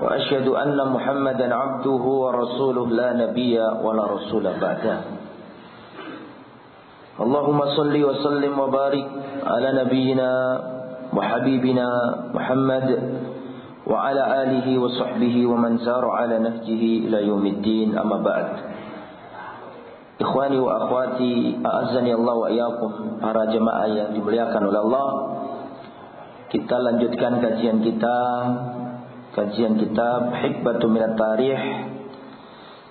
وأشهد أن محمدا عبده ورسوله لا نبي ولا رسول بعده. اللهم صل وسلم وبارك على نبينا وحبيبنا محمد وعلى آله وصحبه ومن سار على نهجه إلى يوم الدين. أما بعد Ikhwani wa akhwati A'azani Allah wa iyakum Para jemaah yang dimuliakan oleh Allah. Kita lanjutkan kajian kita Kajian kitab Hikbatu Minat Tarih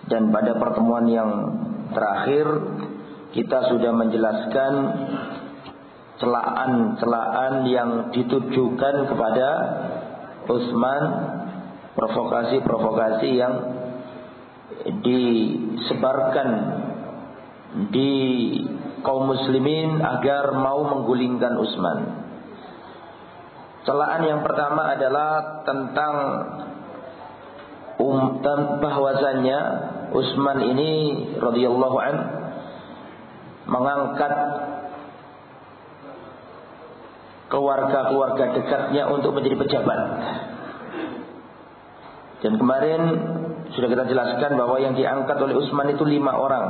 Dan pada pertemuan yang terakhir Kita sudah menjelaskan Celaan-celaan yang ditujukan kepada Utsman Provokasi-provokasi yang Disebarkan di kaum muslimin agar mau menggulingkan Utsman. Celaan yang pertama adalah tentang um, bahwasanya Utsman ini radhiyallahu an mengangkat keluarga-keluarga dekatnya untuk menjadi pejabat. Dan kemarin sudah kita jelaskan bahwa yang diangkat oleh Utsman itu lima orang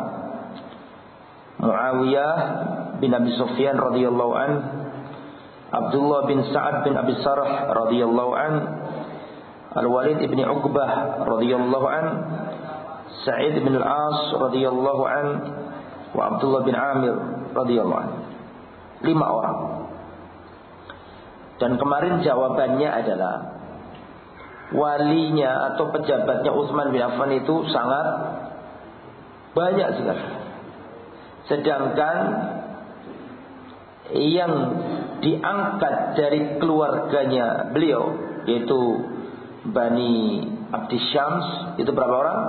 Muawiyah bin Abi Sufyan radhiyallahu an, Abdullah bin Sa'ad bin Abi Sarh radhiyallahu an, Al-Walid bin Uqbah radhiyallahu an, Sa'id bin Al-As radhiyallahu an, wa Abdullah bin Amir radhiyallahu an. Lima orang. Dan kemarin jawabannya adalah walinya atau pejabatnya Utsman bin Affan itu sangat banyak sekali. Sedangkan yang diangkat dari keluarganya beliau yaitu Bani Abdi Syams itu berapa orang?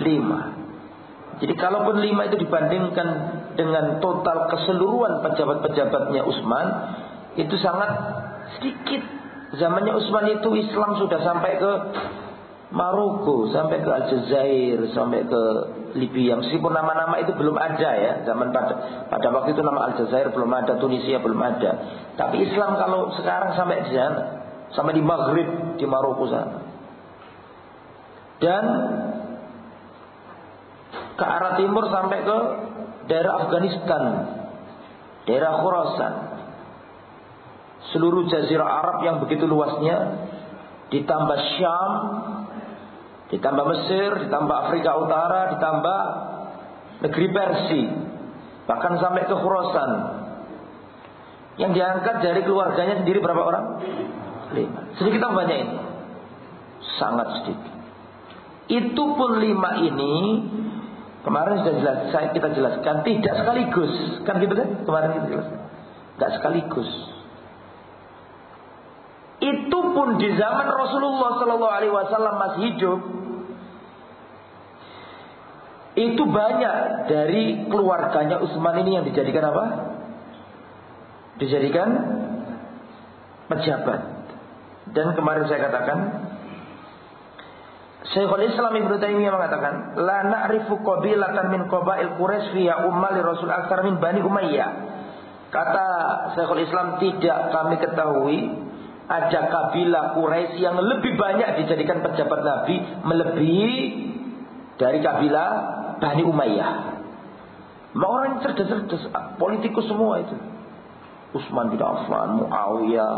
Lima. Jadi kalaupun lima itu dibandingkan dengan total keseluruhan pejabat-pejabatnya Utsman itu sangat sedikit. Zamannya Utsman itu Islam sudah sampai ke Maroko, sampai ke Aljazair, sampai ke Libya. Meskipun nama-nama itu belum ada ya, zaman pada pada waktu itu nama Aljazair belum ada, Tunisia belum ada. Tapi Islam kalau sekarang sampai di sana, sampai di Maghrib, di Maroko sana. Dan ke arah timur sampai ke daerah Afghanistan, daerah Khurasan. Seluruh jazirah Arab yang begitu luasnya ditambah Syam, ditambah Mesir, ditambah Afrika Utara, ditambah negeri Persia, bahkan sampai ke Khurasan. Yang diangkat dari keluarganya sendiri berapa orang? Lima. Sedikit apa banyak ini? Sangat sedikit. Itu pun lima ini kemarin sudah jelas, saya kita jelaskan tidak sekaligus, kan gitu kan? Kemarin kita jelaskan, tidak sekaligus. Itu pun di zaman Rasulullah Sallallahu Alaihi Wasallam masih hidup, itu banyak dari keluarganya Utsman ini yang dijadikan apa? Dijadikan pejabat. Dan kemarin saya katakan Syekhul Islam Ibnu Taimiyah mengatakan, "La na'rifu qabilatan min qabail Quraisy fi ummal Rasul aktsar min Bani Umayyah." Kata Syekhul Islam, tidak kami ketahui ada kabilah Quraisy yang lebih banyak dijadikan pejabat Nabi melebihi dari kabilah Bani Umayyah. Orang cerdas-cerdas, politikus semua itu. Utsman bin Affan, Muawiyah,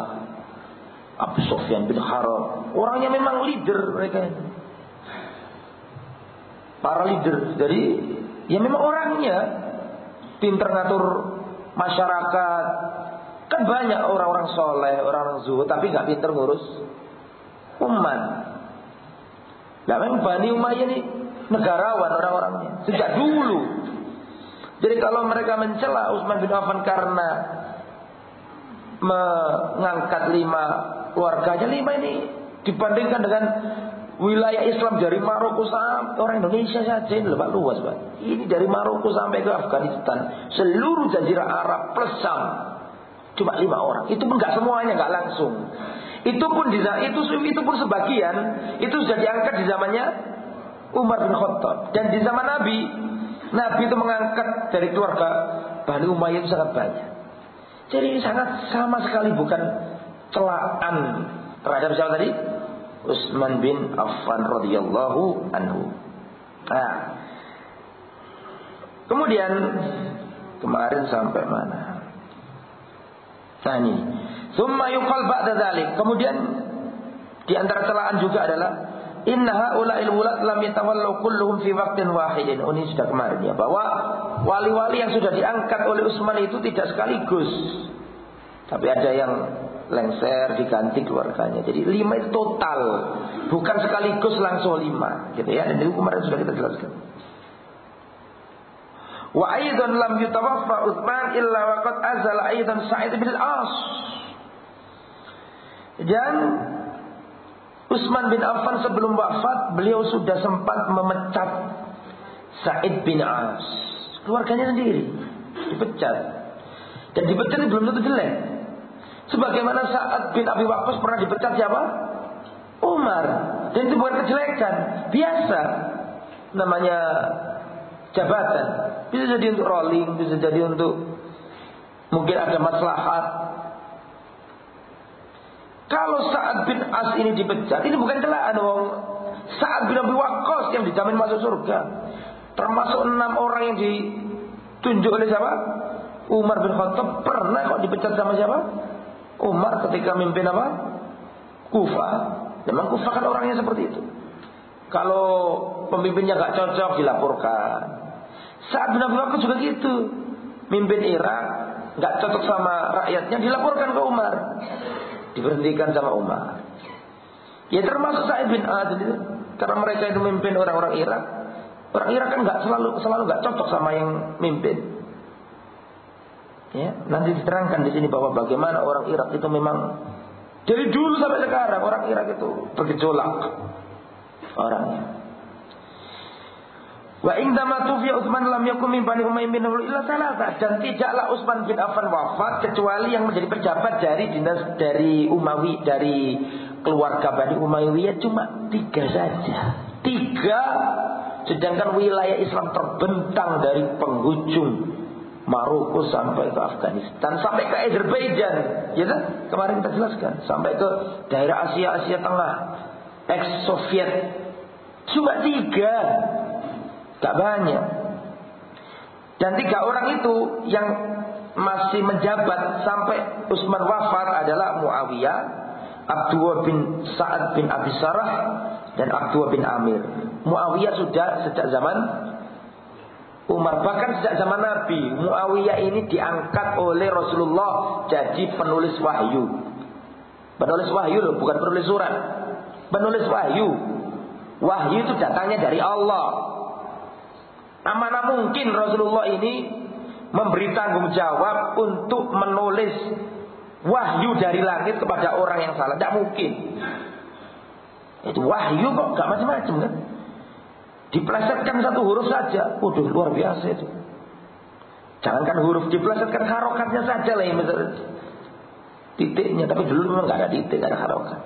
Abu Sufyan bin Harb. Orangnya memang leader mereka. Para leader. Jadi ya memang orangnya pinter ngatur masyarakat. Kan banyak orang-orang soleh, orang-orang zuhud, tapi nggak pinter ngurus umat. Nah memang Bani Umayyah ini negarawan orang-orangnya sejak dulu. Jadi kalau mereka mencela Utsman bin Affan karena mengangkat lima keluarganya lima ini Dibandingkan dengan wilayah Islam dari Maroko sampai orang Indonesia saja ini lebih luas Pak. Ini dari Maroko sampai ke Afghanistan, seluruh jazirah Arab plus Sam cuma lima orang. Itu pun nggak semuanya, nggak langsung. Itu pun di itu itu pun sebagian itu sudah diangkat di zamannya Umar bin Khattab dan di zaman Nabi Nabi itu mengangkat dari keluarga Bani Umayyah itu sangat banyak. Jadi ini sangat sama sekali bukan celaan terhadap siapa tadi? Utsman bin Affan radhiyallahu anhu. Nah, kemudian kemarin sampai mana? Nah ini, summa yuqal ba'da. Kemudian di antara celaan juga adalah Inna haula'il wulat lam yatawallau kulluhum fi waqtin wahidin. Oh, ini sudah kemarin ya bahwa wali-wali yang sudah diangkat oleh Utsman itu tidak sekaligus. Tapi ada yang lengser diganti keluarganya. Jadi lima itu total, bukan sekaligus langsung lima, gitu ya. Dan itu kemarin sudah kita jelaskan. Wa aidan lam yutawaffa Utsman illa waqad azal aidan Sa'id bin Al-As. Dan Utsman bin Affan sebelum wafat beliau sudah sempat memecat Sa'id bin As. Keluarganya sendiri dipecat. Dan dipecat belum tentu jelek. Sebagaimana saat bin Abi Waqqas pernah dipecat siapa? Umar. Dan itu bukan kejelekan, biasa. Namanya jabatan. Bisa jadi untuk rolling, bisa jadi untuk mungkin ada maslahat. Kalau saat bin As ini dipecat, ini bukan celaan wong. Saat bin Abi Waqqas yang dijamin masuk surga. Termasuk enam orang yang ditunjuk oleh siapa? Umar bin Khattab pernah kok dipecat sama siapa? Umar ketika mimpin apa? Kufa. Memang Kufa kan orangnya seperti itu. Kalau pemimpinnya gak cocok dilaporkan. Saat bin Abi Waqqas juga gitu. Mimpin Irak gak cocok sama rakyatnya dilaporkan ke Umar. Diberhentikan sama Umar. Ya termasuk Sa'id bin Ad itu. Karena mereka itu mimpin orang-orang Irak. Orang Irak kan nggak selalu selalu nggak cocok sama yang mimpin. Ya, nanti diterangkan di sini bahwa bagaimana orang Irak itu memang dari dulu sampai sekarang orang Irak itu bergejolak orangnya. Wa indama tufiya Utsman lam yakun min Bani Umayyah bin illa salasa dan tidaklah Utsman bin Affan wafat kecuali yang menjadi pejabat dari dinas dari Umawi dari keluarga Bani Umayyah. Cuma tiga saja. Tiga. Sedangkan wilayah Islam terbentang dari penghujung Maroko sampai ke Afghanistan sampai ke Azerbaijan. Ya kan? Kemarin kita jelaskan. Sampai ke daerah Asia Asia Tengah. Ex Soviet cuma tiga tak banyak dan tiga orang itu yang masih menjabat sampai Utsman wafat adalah Muawiyah Abdullah bin Sa'ad bin Abi Sarah dan Abdullah bin Amir Muawiyah sudah sejak zaman Umar bahkan sejak zaman Nabi Muawiyah ini diangkat oleh Rasulullah jadi penulis wahyu. Penulis wahyu loh, bukan penulis surat. Penulis wahyu. Wahyu itu datangnya dari Allah. Amanah mungkin Rasulullah ini memberi tanggung jawab untuk menulis wahyu dari langit kepada orang yang salah. Tidak mungkin. Itu wahyu kok gak macam-macam kan? Diplesetkan satu huruf saja. Waduh luar biasa itu. Jangankan huruf diplesetkan harokatnya saja lah yang titiknya. Tapi dulu memang gak ada titik, gak ada harokat.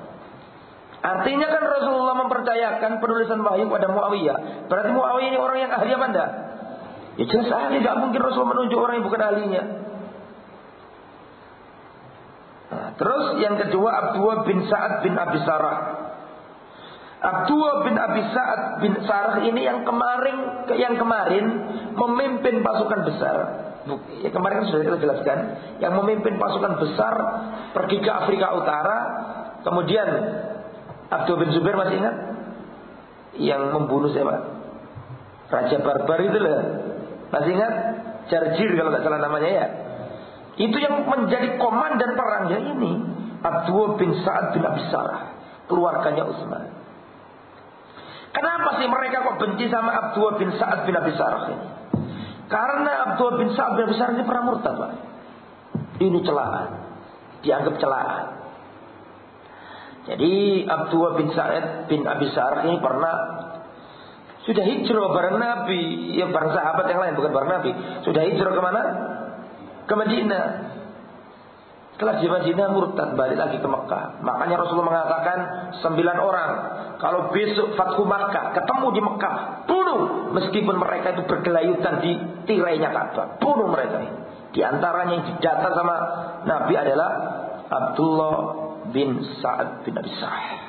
Artinya kan Rasulullah mempercayakan penulisan wahyu pada Muawiyah. Berarti Muawiyah ini orang yang ahli apa enggak? Ya jelas ahli, gak mungkin Rasulullah menunjuk orang yang bukan ahlinya. Nah, terus yang kedua Abdullah bin Sa'ad bin Abi Sarah. Abdullah bin Abi Sa'ad bin Sarah ini yang kemarin yang kemarin memimpin pasukan besar. Ya kemarin kan sudah kita jelaskan, yang memimpin pasukan besar pergi ke Afrika Utara, kemudian Abdul bin Zubair masih ingat? Yang membunuh siapa? Raja Barbar itu loh. Masih ingat? Jarjir kalau tidak salah namanya ya. Itu yang menjadi komandan perangnya ini Abdul bin Sa'ad bin Abi Sarah, keluarganya Utsman. Kenapa sih mereka kok benci sama Abdullah bin Sa'ad bin Abi Sarah ini? Karena Abdullah bin Sa'ad bin Abi Sarah ini pernah murtad, Pak. Ini celaan. Dianggap celaan. Jadi Abdullah bin Sa'id bin Abi Sa'ar ini pernah sudah hijrah bareng Nabi, ya bareng sahabat yang lain bukan bareng Nabi. Sudah hijrah ke mana? Ke Madinah. Setelah di Madinah murtad balik lagi ke Mekah. Makanya Rasulullah mengatakan sembilan orang kalau besok Fathu Makkah ketemu di Mekah bunuh meskipun mereka itu bergelayutan di tirainya Ka'bah bunuh mereka. Di antaranya yang didata sama Nabi adalah Abdullah bin Sa'ad bin Abi Sa'ad.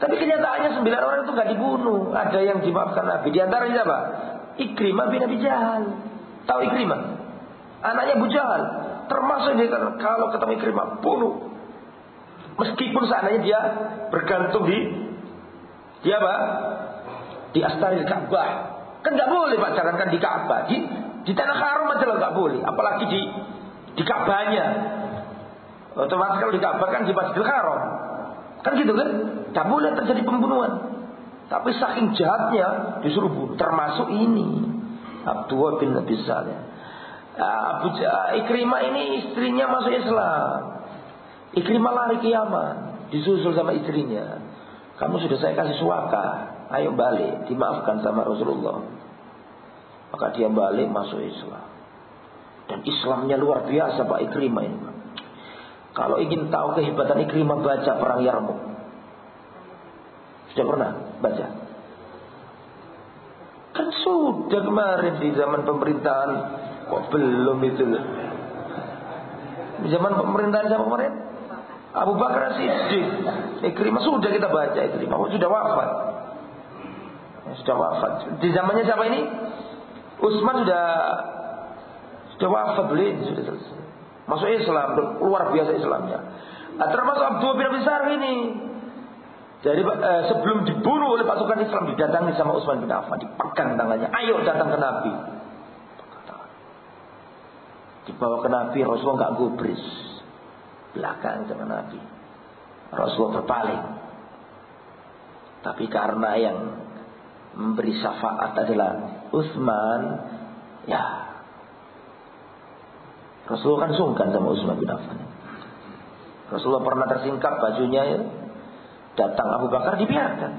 Tapi kenyataannya sembilan orang itu nggak dibunuh. Ada yang dimaafkan Nabi. Di antaranya siapa? Ikrimah bin Abi Jahal. Tahu Ikrimah? Anaknya Abu Jahal. Termasuk dia kalau ketemu Ikrimah, bunuh. Meskipun seandainya dia bergantung di dia apa? Di astaril Ka'bah. Kan nggak boleh Pak jangankan di Ka'bah. Di di tanah haram aja nggak boleh. Apalagi di di Ka'bahnya. Otomatis kalau di Ka'bah kan di Masjidil Haram. Kan gitu kan? Tak boleh terjadi pembunuhan. Tapi saking jahatnya disuruh bunuh. Termasuk ini. Abdullah bin Nabi Saleh. Abu Ikrimah ini istrinya masuk Islam. Ikrimah lari ke Yaman. Disusul sama istrinya. Kamu sudah saya kasih suaka. Ayo balik. Dimaafkan sama Rasulullah. Maka dia balik masuk Islam. Dan Islamnya luar biasa Pak Ikrimah ini. Kalau ingin tahu kehebatan Ikrimah baca perang Yarmuk. Sudah pernah baca? Kan sudah kemarin di zaman pemerintahan kok belum itu Di zaman pemerintahan siapa kemarin? Abu Bakar Siddiq. Ikrimah sudah kita baca Ikrimah. Sudah wafat. Ya, sudah wafat. Di zamannya siapa ini? Utsman sudah sudah wafat beli sudah selesai. Masuk Islam, luar biasa Islamnya. Nah, termasuk Abdul bin Abi Sar ini. Jadi eh, sebelum dibunuh oleh pasukan Islam didatangi sama Utsman bin Affan, dipegang tangannya, ayo datang ke Nabi. Dibawa ke Nabi, Rasulullah nggak gubris, belakang sama Nabi. Rasulullah berpaling. Tapi karena yang memberi syafaat adalah Utsman, ya Rasulullah kan sungkan sama Utsman bin Affan. Rasulullah pernah tersingkap bajunya ya. Datang Abu Bakar dibiarkan.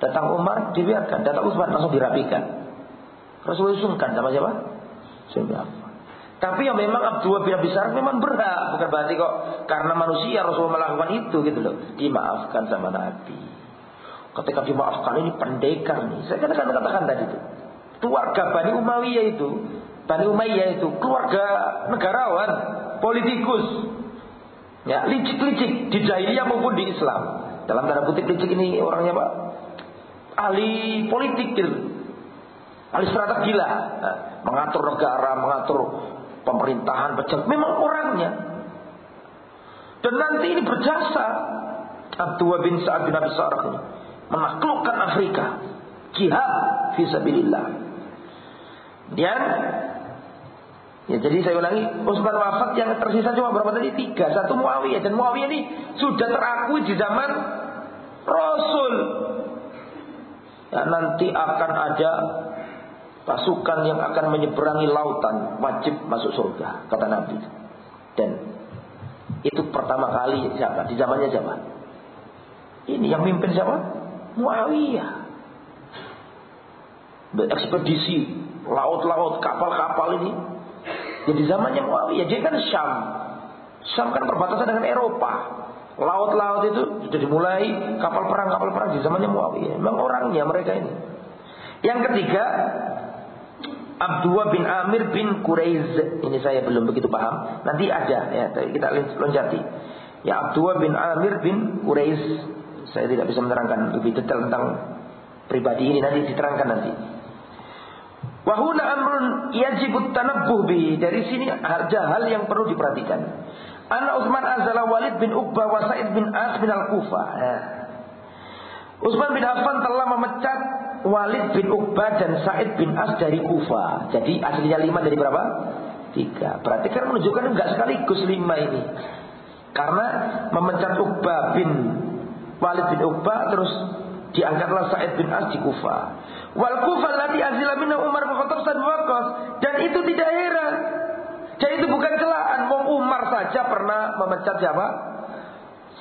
Datang Umar dibiarkan. Datang Utsman langsung dirapikan. Rasulullah sungkan sama siapa? Utsman bin Affan. Tapi yang memang Abdullah bin Abi memang berhak, bukan berarti kok karena manusia Rasulullah melakukan itu gitu loh. Dimaafkan sama Nabi. Ketika dimaafkan ini pendekar nih. Saya katakan katakan tadi itu. Keluarga Bani Umayyah itu Bani Umayyah itu keluarga negarawan, politikus. Ya, licik-licik di jahiliyah maupun di Islam. Dalam tanda kutip licik ini orangnya Pak ahli politik gitu. Ahli strategi lah, mengatur negara, mengatur pemerintahan, pejabat. Memang orangnya. Dan nanti ini berjasa Abdullah bin Sa'ad bin Abi Sarah ini menaklukkan Afrika. Jihad fisabilillah. Dan Ya, jadi saya ulangi, Utsman wafat yang tersisa cuma berapa tadi? Tiga. Satu Muawiyah. Dan Muawiyah ini sudah terakui di zaman Rasul. Ya, nanti akan ada pasukan yang akan menyeberangi lautan. Wajib masuk surga, kata Nabi. Dan itu pertama kali siapa? Di zamannya siapa? Ini yang mimpin siapa? Muawiyah. Berekspedisi laut-laut, kapal-kapal ini jadi zamannya Muawiyah, dia kan Syam. Syam kan perbatasan dengan Eropa. Laut-laut itu sudah dimulai kapal perang kapal perang di zamannya Muawiyah. Memang orangnya mereka ini. Yang ketiga Abdullah bin Amir bin Quraiz. Ini saya belum begitu paham. Nanti ada ya, kita lonjati. Ya Abdullah bin Amir bin Quraiz. Saya tidak bisa menerangkan lebih detail tentang pribadi ini nanti diterangkan nanti. Wahuna amrun yajibut tanabbuh bi. Dari sini ada hal yang perlu diperhatikan. Anak Utsman azala Walid bin Uqbah wa Sa'id bin As bin Al-Kufah. Ya. Utsman bin Affan telah memecat Walid bin Uqbah dan Sa'id bin As dari Kufah. Jadi aslinya lima dari berapa? Tiga. Berarti kan menunjukkan enggak sekaligus lima ini. Karena memecat Uqbah bin Walid bin Uqbah terus diangkatlah Sa'id bin As di Kufah. Wal kufal lati azila Umar bin Khattab wakas dan itu tidak heran. Dan itu bukan celaan. Wong Umar saja pernah memecat siapa?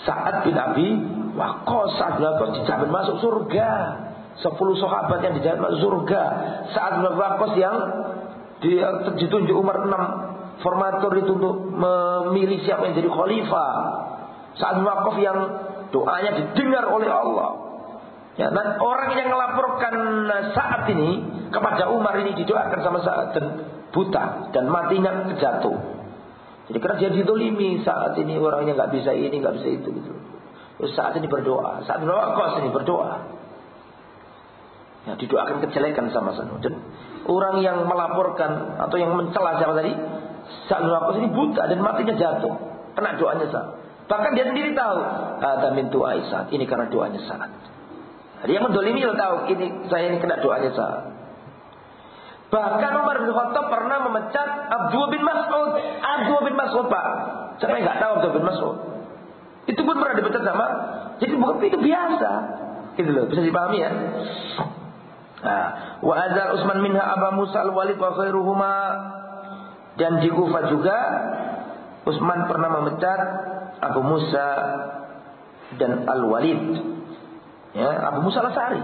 Sa'ad bin Abi Waqqas Sa'ad bin Waqqas dijamin masuk surga. Sepuluh sahabat yang dijamin masuk surga. Sa'ad bin Waqqas yang ditunjuk Umar enam formator itu untuk memilih siapa yang jadi khalifah. Sa'ad bin Waqqas yang doanya didengar oleh Allah. Ya, dan orang yang melaporkan saat ini kepada Umar ini didoakan sama saat dan buta dan matinya jatuh. Jadi karena dia didolimi saat ini orangnya nggak bisa ini nggak bisa itu gitu. Terus saat ini berdoa, saat berdoa kau ini berdoa. Ya, didoakan kejelekan sama sana. Dan orang yang melaporkan atau yang mencela siapa tadi, saat berdoa ini buta dan matinya jatuh, kena doanya saat. Bahkan dia sendiri tahu, ada mintu Aisyah, ini karena doanya saat. Dia mendolimi tahu, ini saya ini kena doanya saat. Bahkan Umar bin Khattab pernah memecat Abdul bin Mas'ud. Abdul bin Mas'ud Pak. Saya nggak tahu Abdul bin Mas'ud. Itu pun pernah dipecat sama. Jadi bukan itu biasa. Itu loh, bisa dipahami ya. Nah, wa azal Utsman minha Aba Musa al-Walid wa khairuhuma dan di Kufah juga Utsman pernah memecat Abu Musa dan Al-Walid. Ya, Abu Musa Al-Sari.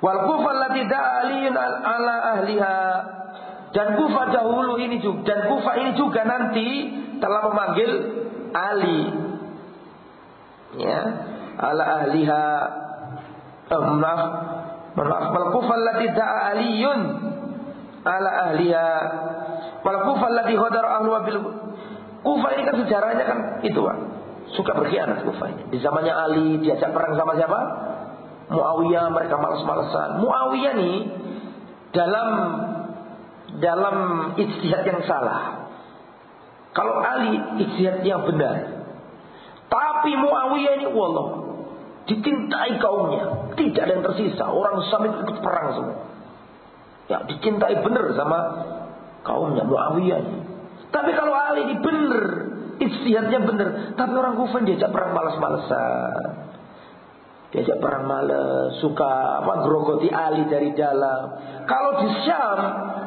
Wal kufah lati da'aliyun ala ahliha. Dan kufah dahulu ini juga dan kufah ini juga nanti telah memanggil Ali. Ya, ala ahliha. Oh, maaf. Maaf. Wal kufah lati da'aliyun ala ahliha. Wal kufah lati hodar ahlu bil Kufah ini kan sejarahnya kan itu Pak. Suka berkhianat Kufah ini. Di zamannya Ali diajak perang sama siapa? Muawiyah mereka malas-malasan. Muawiyah nih dalam dalam ijtihad yang salah. Kalau Ali ijtihad yang benar. Tapi Muawiyah ini wallah dicintai kaumnya, tidak ada yang tersisa. Orang sampai ikut perang semua. Ya, dicintai benar sama kaumnya Muawiyah ini. Tapi kalau Ali ini benar, ijtihadnya benar, tapi orang Kufan diajak perang malas-malasan diajak perang males, suka apa grogoti Ali dari dalam. Kalau di Syam,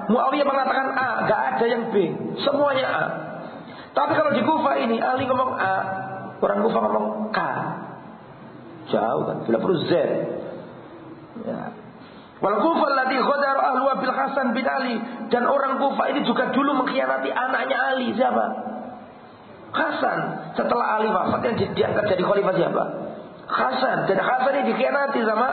Muawiyah mengatakan A, gak ada yang B, semuanya A. Tapi kalau di Kufa ini Ali ngomong A, orang Kufa ngomong K. Jauh kan, tidak perlu Z. Ya. Wal Kufa ladhi khadar ahlu bil Hasan bin Ali dan orang Kufa ini juga dulu mengkhianati anaknya Ali siapa? Hasan. Setelah Ali wafat yang diangkat jadi khalifah siapa? Hasan dan Hasan ini dikhianati sama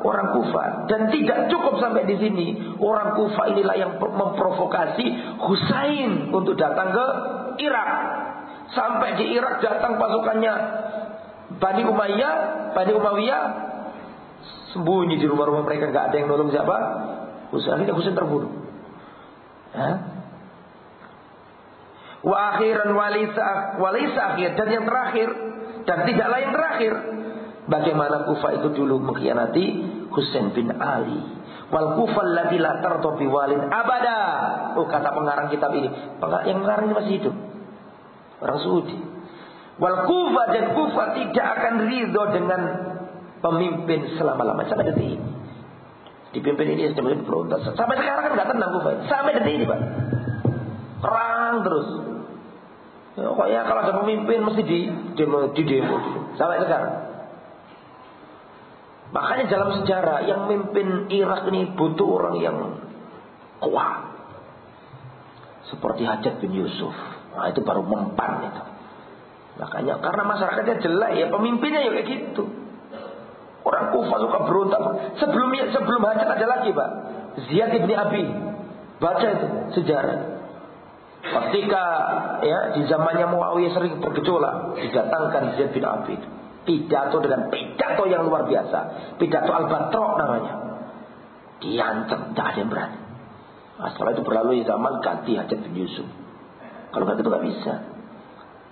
orang Kufa dan tidak cukup sampai di sini orang Kufa inilah yang memprovokasi Husain untuk datang ke Irak sampai di Irak datang pasukannya Bani Umayyah Bani Umayyah sembunyi di rumah-rumah mereka nggak ada yang nolong siapa Husain Husain terbunuh ya. Wa akhiran walisa akhir dan yang terakhir dan tidak lain terakhir Bagaimana Kufa itu dulu mengkhianati Husain bin Ali. Wal Kufa allati la tardu walin abada. Oh kata pengarang kitab ini. Yang mengarang ini masih hidup. Orang Saudi. Wal Kufa dan Kufa tidak akan ridho dengan pemimpin selama-lamanya sampai detik ini. Dipimpin ini berontak. Sampai sekarang kan nggak tenang Kufa. Sampai detik ini, Pak. Perang terus. Ya, pokoknya kalau ada pemimpin mesti di demo, di demo, di demo. Sampai sekarang. Makanya dalam sejarah yang memimpin Irak ini butuh orang yang kuat. Seperti Hajat bin Yusuf. Nah itu baru mempan itu. Makanya karena masyarakatnya jelek ya pemimpinnya ya kayak gitu. Orang Kufa suka berontak. Sebelumnya sebelum Hajat ada lagi pak. Ziyad bin Abi. Baca itu sejarah. Ketika ya di zamannya Muawiyah sering bergejolak didatangkan Ziyad bin Abi itu pidato dengan pidato yang luar biasa. Pidato albatro namanya. Diancam, tidak ada yang berani. Nah, setelah itu berlalu zaman ganti Hajat bin Yusuf. Kalau nggak itu nggak bisa.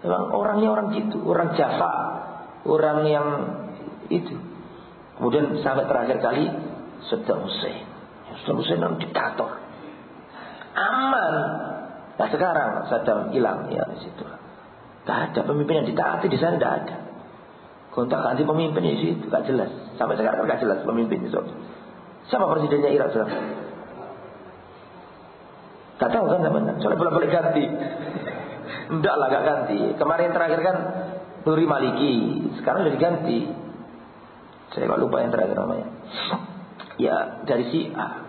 Memang orangnya orang gitu, orang Java, orang yang itu. Kemudian sampai terakhir kali Saddam Hussein. Saddam Hussein adalah diktator. Aman. Nah sekarang Saddam hilang ya di situ. Tidak ada pemimpin yang ditaati di sana tidak ada. Gonta ganti pemimpin di situ gak jelas. Sampai sekarang gak jelas pemimpin itu. Siapa presidennya Irak sekarang? Gak tahu kan namanya. Soalnya boleh boleh ganti. Enggak lah gak ganti. Kemarin terakhir kan Nuri Maliki. Sekarang sudah diganti. Saya lupa yang terakhir namanya. Ya, dari si A.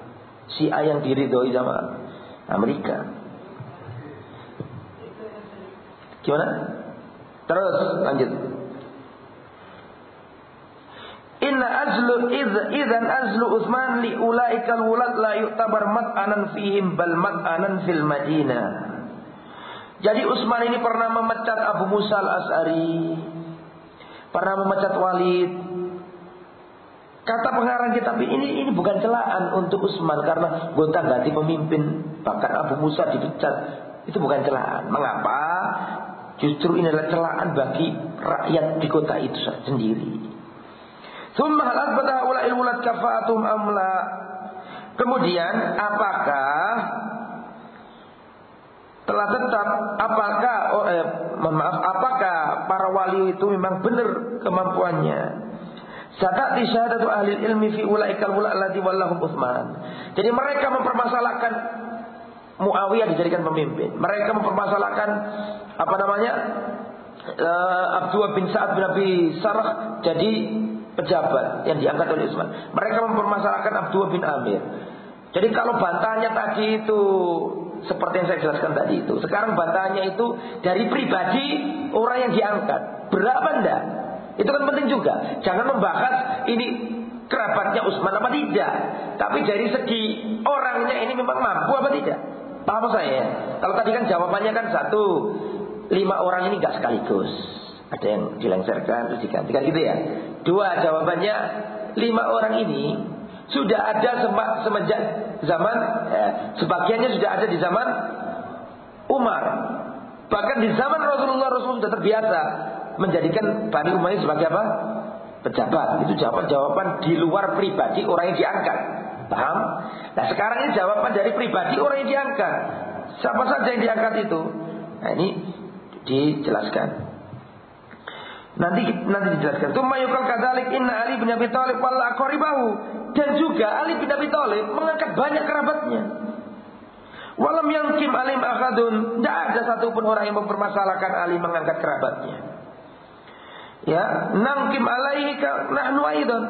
Si A yang diridhoi sama Amerika. Gimana? Terus lanjut. Inna azlu idh, idzan azlu Utsman li ulaikal wulad la yu'tabar mat'anan fihim bal mat'anan fil Madinah. Jadi Utsman ini pernah memecat Abu Musa al-As'ari. Pernah memecat Walid. Kata pengarang kitab ini ini bukan celaan untuk Utsman karena gonta ganti pemimpin bahkan Abu Musa dipecat itu bukan celaan. Mengapa? Justru ini adalah celaan bagi rakyat di kota itu sendiri. Amla. Kemudian apakah telah tetap apakah oh, eh, maaf apakah para wali itu memang benar kemampuannya Satati syahadatu ahli ilmi fi ulaikal wula allati wallahum Utsman. Jadi mereka mempermasalahkan Muawiyah dijadikan pemimpin. Mereka mempermasalahkan apa namanya? Uh, Abdullah bin Sa'ad bin Abi Sarah jadi pejabat yang diangkat oleh Utsman. Mereka mempermasalahkan Abdullah bin Amir. Jadi kalau bantahannya tadi itu seperti yang saya jelaskan tadi itu. Sekarang bantahannya itu dari pribadi orang yang diangkat. Berapa enggak? Itu kan penting juga. Jangan membahas ini kerabatnya Utsman apa tidak. Tapi dari segi orangnya ini memang mampu apa tidak. Paham saya? Kalau tadi kan jawabannya kan satu. Lima orang ini enggak sekaligus. Ada yang dilengserkan terus digantikan gitu ya. Dua jawabannya lima orang ini sudah ada semenjak zaman eh, sebagiannya sudah ada di zaman Umar. Bahkan di zaman Rasulullah Rasul sudah terbiasa menjadikan Bani Umayyah sebagai apa? Pejabat. Itu jawaban-jawaban di luar pribadi orang yang diangkat. Paham? Nah sekarang ini jawaban dari pribadi orang yang diangkat. Siapa saja yang diangkat itu? Nah ini dijelaskan. Nanti nanti dijelaskan. Tuma yukal kadalik inna Ali bin Abi Thalib wal aqribahu dan juga Ali bin Abi Thalib mengangkat banyak kerabatnya. Walam yang kim alim akadun, tidak ada satupun orang yang mempermasalahkan Ali mengangkat kerabatnya ya nangkim alaihi nahnu aidan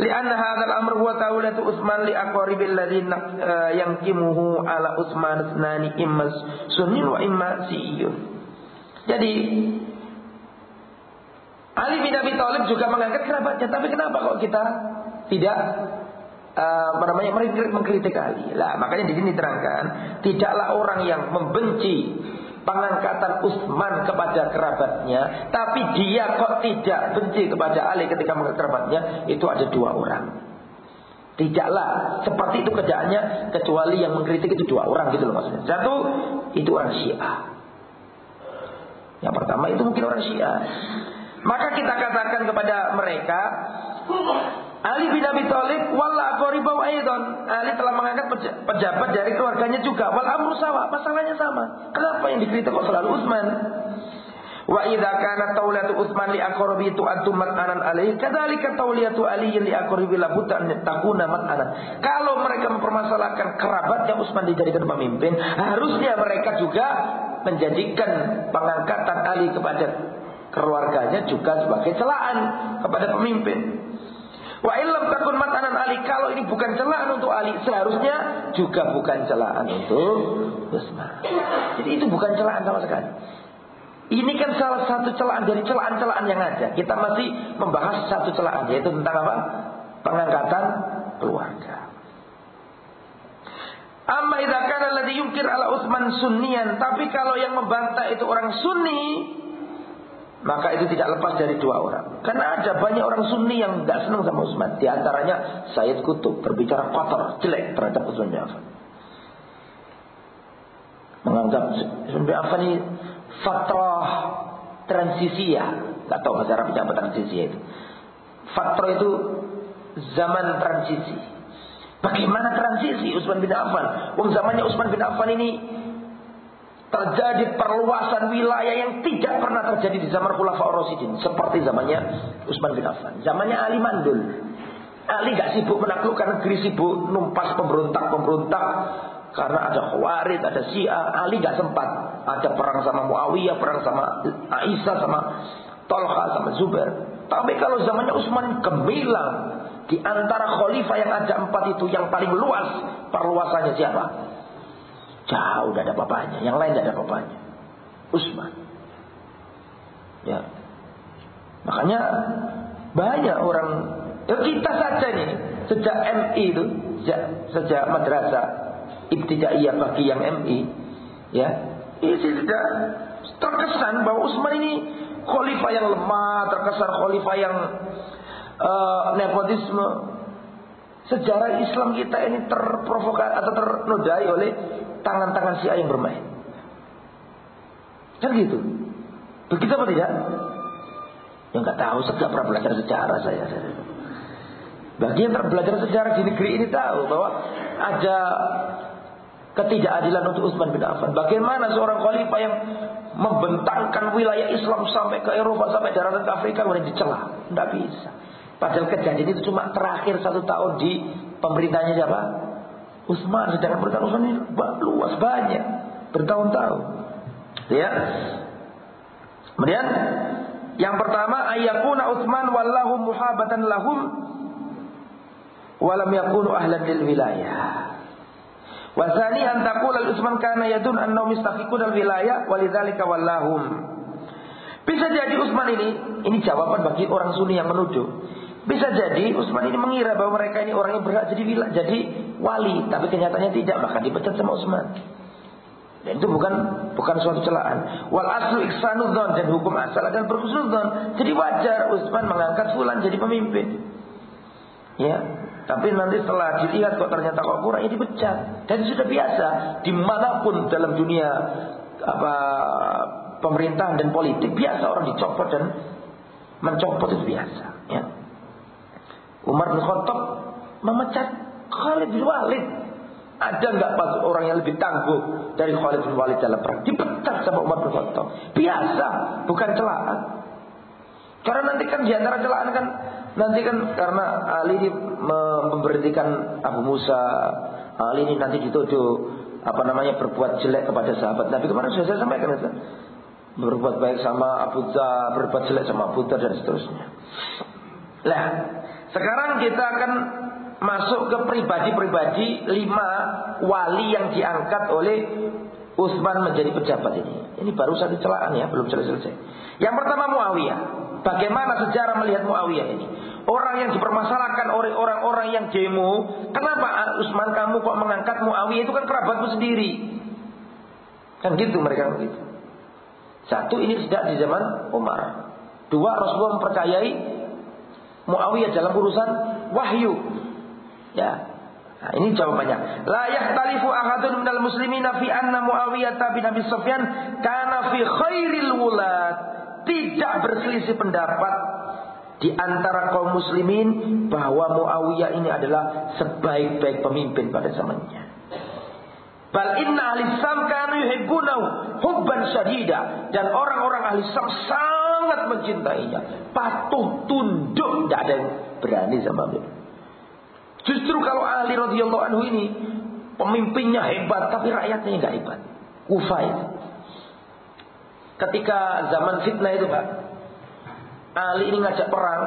lianna hadzal amr huwa taulatu Utsman li aqaribil ladzina uh, yankimuhu ala Utsman sunani imma sunnin wa imma siyun. Jadi Ali bin Abi Thalib juga mengangkat kerabatnya tapi kenapa kok kita tidak uh, apa namanya mengkritik Ali? Lah makanya di sini terangkan tidaklah orang yang membenci pengangkatan Utsman kepada kerabatnya, tapi dia kok tidak benci kepada Ali ketika mengangkat kerabatnya, itu ada dua orang. Tidaklah seperti itu kerjaannya kecuali yang mengkritik itu dua orang gitu loh maksudnya. Satu itu orang Syiah. Yang pertama itu mungkin orang Syiah. Maka kita katakan kepada mereka Ali bin Abi Thalib wala qaribau aidan. Ali telah mengangkat pejabat dari keluarganya juga. Wal amru sama, masalahnya sama. Kenapa yang dikritik kok selalu Utsman? Wa idza kana taulatu Utsman li aqrabi tu'addu mat'anan alaihi kadzalika tauliyatu Ali li aqrabi la buta takuna mat'anan. Kalau mereka mempermasalahkan kerabatnya Utsman dijadikan pemimpin, harusnya mereka juga menjadikan pengangkatan Ali kepada keluarganya juga sebagai celaan kepada pemimpin. Wa illam takun matanan Ali kalau ini bukan celaan untuk Ali seharusnya juga bukan celaan untuk Utsman. Jadi itu bukan celaan sama sekali. Ini kan salah satu celaan dari celaan-celaan yang ada. Kita masih membahas satu celaan yaitu tentang apa? Pengangkatan keluarga. Amma idza kana alladhi yungkir ala Utsman sunnian, tapi kalau yang membantah itu orang sunni, maka itu tidak lepas dari dua orang. Karena ada banyak orang Sunni yang tidak senang sama Utsman. Di antaranya Sayyid Kutub berbicara kotor, jelek terhadap Utsman bin Affan. Menganggap Utsman bin Affan ini fatrah transisi ya. Tidak tahu bahasa Arab apa transisi itu. Fatrah itu zaman transisi. Bagaimana transisi Utsman bin Affan? Wong zamannya Utsman bin Affan ini terjadi perluasan wilayah yang tidak pernah terjadi di zaman Khulafa Rasidin seperti zamannya Utsman bin Affan, zamannya Ali Mandul. Ali gak sibuk menaklukkan negeri, sibuk numpas pemberontak-pemberontak, Karena ada Khawarid, ada Syiah, Ali gak sempat. Ada perang sama Muawiyah, perang sama Aisyah, sama Tolha, sama Zubair. Tapi kalau zamannya Utsman gemilang di antara khalifah yang ada empat itu yang paling luas perluasannya siapa? Jauh tidak ada papanya, yang lain tidak ada papanya. Utsman. Ya. Makanya banyak orang ya kita saja nih sejak MI itu sejak, sejak madrasah ibtidaiyah bagi yang MI ya ini tidak terkesan bahwa Utsman ini khalifah yang lemah terkesan khalifah yang uh, nepotisme sejarah Islam kita ini terprovokasi atau ternodai oleh tangan-tangan Syiah yang bermain kan gitu begitu apa tidak yang nggak tahu saya pernah belajar sejarah saya bagi yang terbelajar sejarah di negeri ini tahu bahwa ada ketidakadilan untuk Utsman bin Affan. Bagaimana seorang khalifah yang membentangkan wilayah Islam sampai ke Eropa, sampai daratan Afrika kemudian dicela? Tidak bisa. Padahal kejadian itu cuma terakhir satu tahun di pemerintahnya siapa? Utsman. Sedangkan pemerintahan Utsman ini luas banyak, bertahun-tahun. Ya. Kemudian yang pertama ayakuna Utsman wallahu muhabatan lahum walam yakunu ahlan lil wilayah. Wasani an taqul al Utsman kana yadun annahum mistahiqun al wilayah walidzalika wallahum. Bisa jadi Utsman ini, ini jawaban bagi orang Sunni yang menuduh. Bisa jadi Utsman ini mengira bahwa mereka ini orang yang berhak jadi wila, jadi wali, tapi kenyataannya tidak, maka dipecat sama Utsman. Dan itu bukan bukan suatu celaan. Wal aslu iksanudzon dan hukum asal adalah berkhusnudzon. Jadi wajar Utsman mengangkat fulan jadi pemimpin. Ya, tapi nanti setelah dilihat kok ternyata kok kurang, ya dipecat. Dan sudah biasa di mana pun dalam dunia apa pemerintahan dan politik biasa orang dicopot dan mencopot itu biasa. Ya. Umar bin Khattab memecat Khalid bin Walid. Ada nggak orang yang lebih tangguh dari Khalid bin Walid dalam perang? Dipecat sama Umar bin Khattab. Biasa, bukan celaan. Karena nanti kan di antara celaan kan Nanti kan karena Ali memberhentikan Abu Musa, Ali ini nanti dituduh apa namanya berbuat jelek kepada sahabat Nabi kemarin sudah saya sampaikan itu. Berbuat baik sama Abu Dhar, berbuat jelek sama Abu Dhar dan seterusnya. Nah, sekarang kita akan masuk ke pribadi-pribadi lima wali yang diangkat oleh Utsman menjadi pejabat ini. Ini baru satu celaan ya, belum selesai-selesai. Yang pertama Muawiyah. Bagaimana sejarah melihat Muawiyah ini? Orang yang dipermasalahkan oleh orang-orang yang demo, kenapa Utsman kamu kok mengangkat Muawiyah itu kan kerabatmu sendiri. Kan gitu mereka begitu. Satu ini sejak di zaman Umar. Dua Rasulullah mempercayai Muawiyah dalam urusan wahyu. Ya, Nah, ini jawabannya. La yahtalifu ahadun minal muslimina fi anna Muawiyah bin Abi Sufyan kana fi khairil wulad. Tidak berselisih pendapat di antara kaum muslimin bahwa Muawiyah ini adalah sebaik-baik pemimpin pada zamannya. Bal inna ahli Sam hubban syadida dan orang-orang ahli Sam sangat mencintainya, patuh tunduk, tidak ada yang berani sama beliau. Justru kalau Ali radhiyallahu anhu ini pemimpinnya hebat tapi rakyatnya nggak hebat. Kufa. Ketika zaman fitnah itu Pak, Ali ini ngajak perang,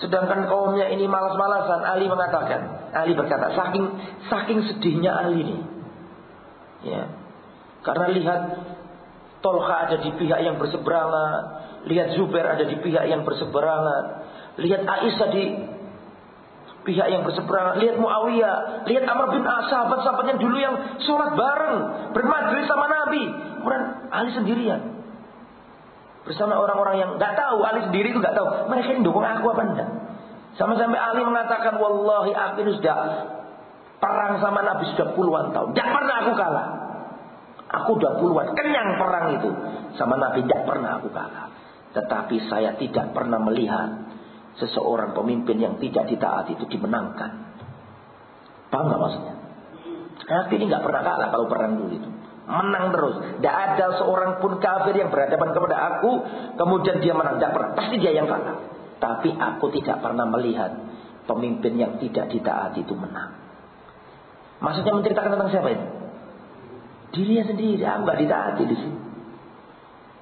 sedangkan kaumnya ini malas-malasan. Ali mengatakan, Ali berkata, saking saking sedihnya Ali ini, ya, karena lihat Tolha ada di pihak yang berseberangan, lihat Zubair ada di pihak yang berseberangan, lihat Aisyah di pihak yang berseberangan. Lihat Muawiyah, lihat Amr bin As, sahabat-sahabatnya dulu yang sholat bareng, bermajlis sama Nabi. Kemudian Ali sendirian. Bersama orang-orang yang nggak tahu, Ali sendiri itu nggak tahu. Mereka ini dukung aku apa enggak? Sama sampai Ali mengatakan, Wallahi aku ini sudah perang sama Nabi sudah puluhan tahun. Tidak pernah aku kalah. Aku sudah puluhan, kenyang perang itu. Sama Nabi tidak pernah aku kalah. Tetapi saya tidak pernah melihat seseorang pemimpin yang tidak ditaati itu dimenangkan. Paham nggak maksudnya? Nabi ini nggak pernah kalah kalau perang dulu itu. Menang terus. Tidak ada seorang pun kafir yang berhadapan kepada aku. Kemudian dia menang. Tidak pernah. Pasti dia yang kalah. Tapi aku tidak pernah melihat pemimpin yang tidak ditaati itu menang. Maksudnya menceritakan tentang siapa itu? Dirinya sendiri, nggak ditaati di sini.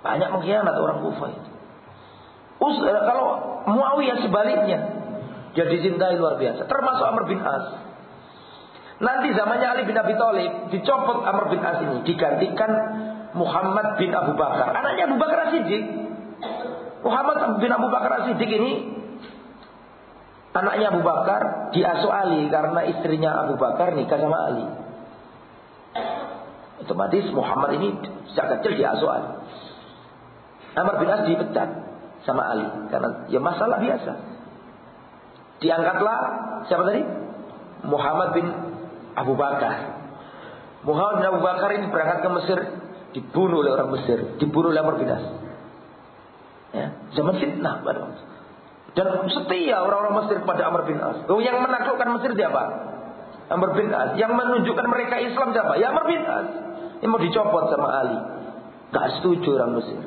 Banyak mengkhianat orang Kufah itu. Us, eh, kalau Muawiyah sebaliknya, dia dicintai luar biasa. Termasuk Amr bin As. Nanti zamannya Ali bin Abi Thalib dicopot Amr bin As ini, digantikan Muhammad bin Abu Bakar. Anaknya Abu Bakar Siddiq. Muhammad bin Abu Bakar Siddiq ini anaknya Abu Bakar diasuh Ali karena istrinya Abu Bakar nikah sama Ali. Otomatis Muhammad ini sejak kecil diasuh Ali. Amr bin As dipecat sama Ali karena ya masalah biasa. Diangkatlah siapa tadi? Muhammad bin Abu Bakar. Muhammad bin Abu Bakar ini berangkat ke Mesir dibunuh oleh orang Mesir, dibunuh oleh Amr bin As. Ya, zaman fitnah pada Dan setia orang-orang Mesir kepada Amr bin As. Oh, yang menaklukkan Mesir siapa? Amr bin As. Yang menunjukkan mereka Islam siapa? Ya Amr bin As. Yang mau dicopot sama Ali. Gak setuju orang Mesir.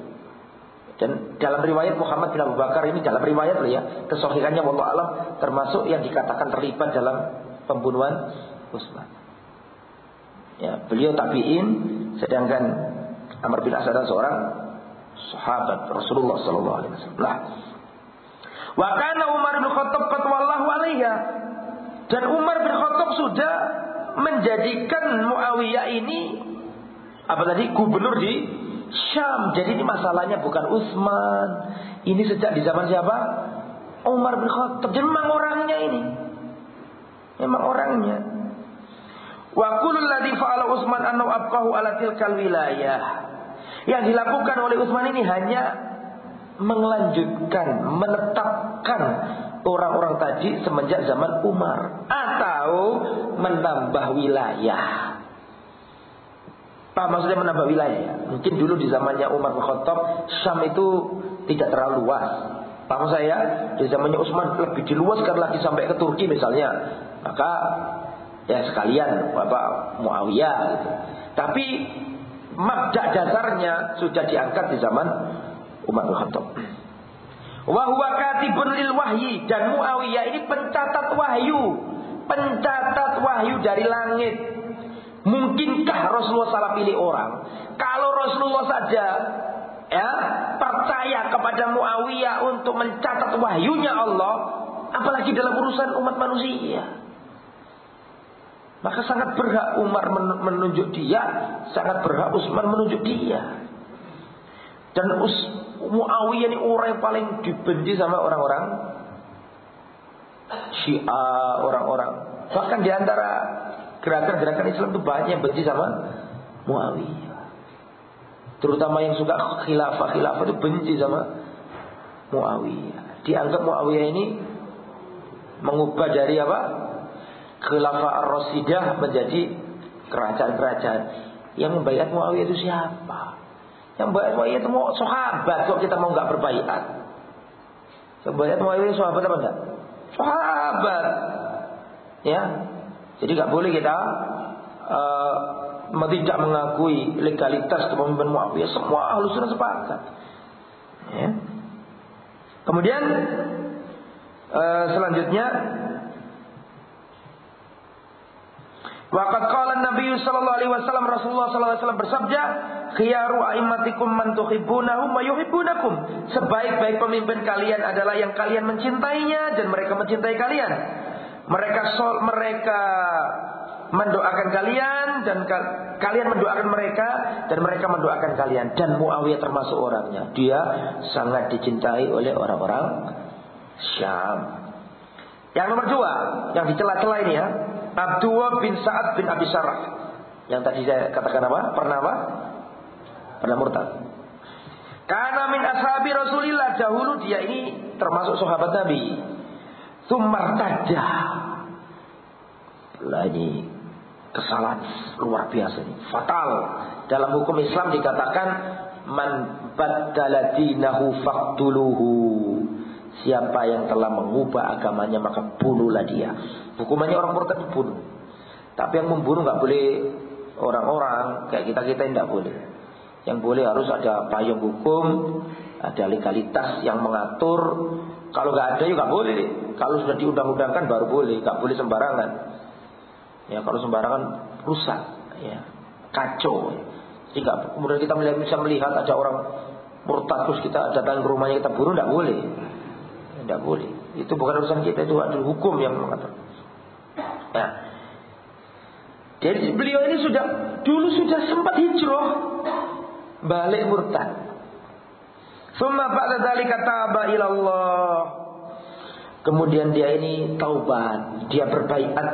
Dan dalam riwayat Muhammad bin Abu Bakar ini dalam riwayat ya, kesohikannya Allah alam termasuk yang dikatakan terlibat dalam pembunuhan Utsman. Ya, beliau tabiin sedangkan Amr bin As adalah seorang sahabat Rasulullah sallallahu alaihi wasallam. Wa kana Umar bin Khattab qad wallahu. Dan Umar bin Khattab sudah menjadikan Muawiyah ini apa tadi gubernur di Syam. Jadi ini masalahnya bukan Utsman. Ini sejak di zaman siapa? Umar bin Khattab. Jadi memang orangnya ini. Memang orangnya. Wa kullul fa'ala Utsman annahu abqahu ala tilkal wilayah. Yang dilakukan oleh Utsman ini hanya melanjutkan, menetapkan orang-orang tadi semenjak zaman Umar atau menambah wilayah. Pak maksudnya menambah wilayah? Mungkin dulu di zamannya Umar bin Khattab Syam itu tidak terlalu luas. Pak saya di zamannya Utsman lebih diluaskan lagi sampai ke Turki misalnya. Maka ya sekalian Bapak Muawiyah gitu. Tapi mabda dasarnya sudah diangkat di zaman Umar bin Khattab. Wahwa katibun lil wahyi dan Muawiyah ini pencatat wahyu, pencatat wahyu dari langit. Mungkinkah Rasulullah salah pilih orang? Kalau Rasulullah saja ya percaya kepada Muawiyah untuk mencatat wahyunya Allah, apalagi dalam urusan umat manusia. Maka sangat berhak Umar menunjuk dia, sangat berhak Utsman menunjuk dia. Dan Us Muawiyah ini orang yang paling dibenci sama orang-orang Syiah, orang-orang. Bahkan di antara gerakan-gerakan Islam itu banyak yang benci sama Muawiyah. Terutama yang suka khilafah, khilafah itu benci sama Muawiyah. Dianggap Muawiyah ini mengubah dari apa? Khilafah Ar-Rasidah menjadi kerajaan-kerajaan. Yang membaiat Muawiyah itu siapa? Yang membaiat Muawiyah itu mau sahabat kok kita mau nggak berbaiat. Yang membaiat Muawiyah sahabat apa enggak? Sahabat. Ya, jadi nggak boleh kita uh, tidak mengakui legalitas kepemimpinan Muawiyah. Semua ahlu sunnah sepakat. Ya. Kemudian uh, selanjutnya Waqad qala Nabi sallallahu alaihi wasallam Rasulullah sallallahu alaihi wasallam bersabda, "Khiyaru a'immatikum man tuhibbunahum wa yuhibbunakum." Sebaik-baik pemimpin kalian adalah yang kalian mencintainya dan mereka mencintai kalian. Mereka sol, mereka mendoakan kalian dan ka, kalian mendoakan mereka dan mereka mendoakan kalian dan Muawiyah termasuk orangnya. Dia sangat dicintai oleh orang-orang Syam. Yang nomor dua, yang dicela-cela ini ya, Abdullah bin Sa'ad bin Abi Sarah. Yang tadi saya katakan apa? Pernah apa? Pernah murtad. Karena min ashabi Rasulillah dahulu dia ini termasuk sahabat Nabi. Sumartaja. Lah ini kesalahan luar biasa ini. Fatal. Dalam hukum Islam dikatakan man baddala dinahu faqtuluhu. Siapa yang telah mengubah agamanya maka bunuhlah dia. Hukumannya orang murtad dibunuh. Tapi yang membunuh nggak boleh orang-orang kayak kita kita tidak boleh. Yang boleh harus ada payung hukum, ada legalitas yang mengatur. Kalau nggak ada ya nggak boleh. Kalau sudah diundang-undangkan baru boleh, nggak boleh sembarangan. Ya kalau sembarangan rusak, ya kacau. Ya. Jika kemudian kita melihat, bisa melihat ada orang murtad terus kita datang ke rumahnya kita bunuh, tidak boleh. Tidak boleh. Itu bukan urusan kita, itu adalah hukum yang mengatakan. Ya. Jadi beliau ini sudah dulu sudah sempat hijrah balik murtad. Summa ba'da dzalika taba ila Allah. Kemudian dia ini taubat, dia berbaiat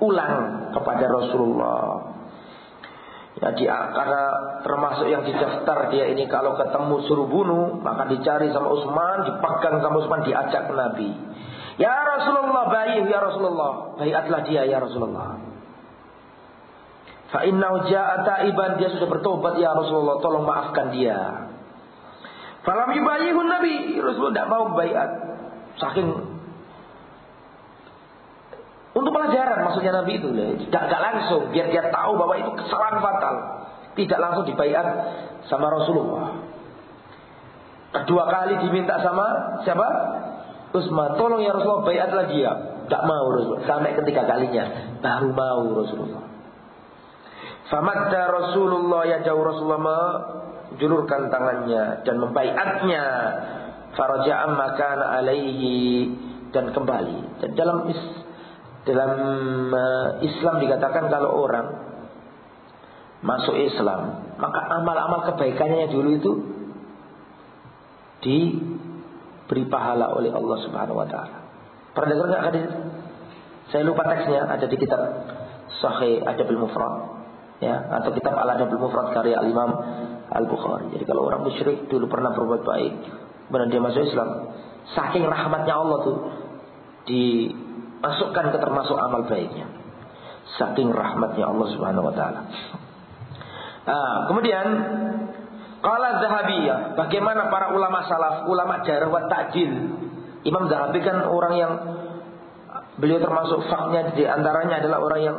ulang kepada Rasulullah. Ya dia karena termasuk yang didaftar dia ini kalau ketemu suruh bunuh maka dicari sama Utsman, dipegang sama Utsman diajak ke Nabi. Ya Rasulullah bayi ya Rasulullah, baiatlah dia ya Rasulullah. Fa innahu ja'a ta'iban dia sudah bertobat ya Rasulullah, tolong maafkan dia. Falam yubayihun Nabi, Rasulullah tidak mau baiat. Saking untuk pelajaran maksudnya Nabi itu tidak gak langsung biar dia tahu bahwa itu kesalahan fatal. Tidak langsung dibayar sama Rasulullah. Kedua kali diminta sama siapa? Utsman, tolong ya Rasulullah bayatlah dia. Tidak mau Rasulullah. Sampai ketiga kalinya baru mau Rasulullah. Famadda Rasulullah ya jauh Rasulullah menjulurkan tangannya dan membaiatnya. Faraja'am makana alaihi dan kembali. Dan dalam dalam uh, Islam dikatakan kalau orang masuk Islam, maka amal-amal kebaikannya dulu itu diberi pahala oleh Allah Subhanahu wa taala. Pernah dengar hadis? Saya lupa teksnya, ada di kitab Sahih Adabul Mufrad. Ya, atau kitab Al Adabul Mufrad karya Al Imam Al Bukhari. Jadi kalau orang musyrik dulu pernah berbuat baik, kemudian dia masuk Islam, saking rahmatnya Allah tuh di Masukkan ke termasuk amal baiknya. Saking rahmatnya Allah Subhanahu wa taala. Nah, kemudian Qala Zahabiyah, bagaimana para ulama salaf, ulama jarh wa ta'dil. Imam Zahabi kan orang yang beliau termasuk faknya di antaranya adalah orang yang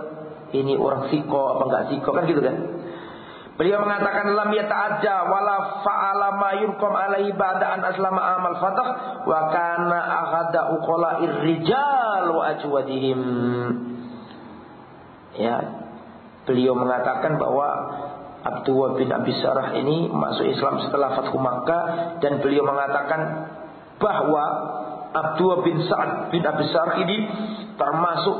ini orang siko apa enggak siko kan gitu kan. Beliau mengatakan lam yata'adda wala fa'ala ma yurqam alaihi ba'da an aslama amal fatah wa kana aghada uqala irrijal wa ajwadihim. Ya. Beliau mengatakan bahwa Abdullah bin Abi Sarah ini masuk Islam setelah Fathu Makkah dan beliau mengatakan bahwa Abdullah bin Sa'ad bin Abi Sarah ini termasuk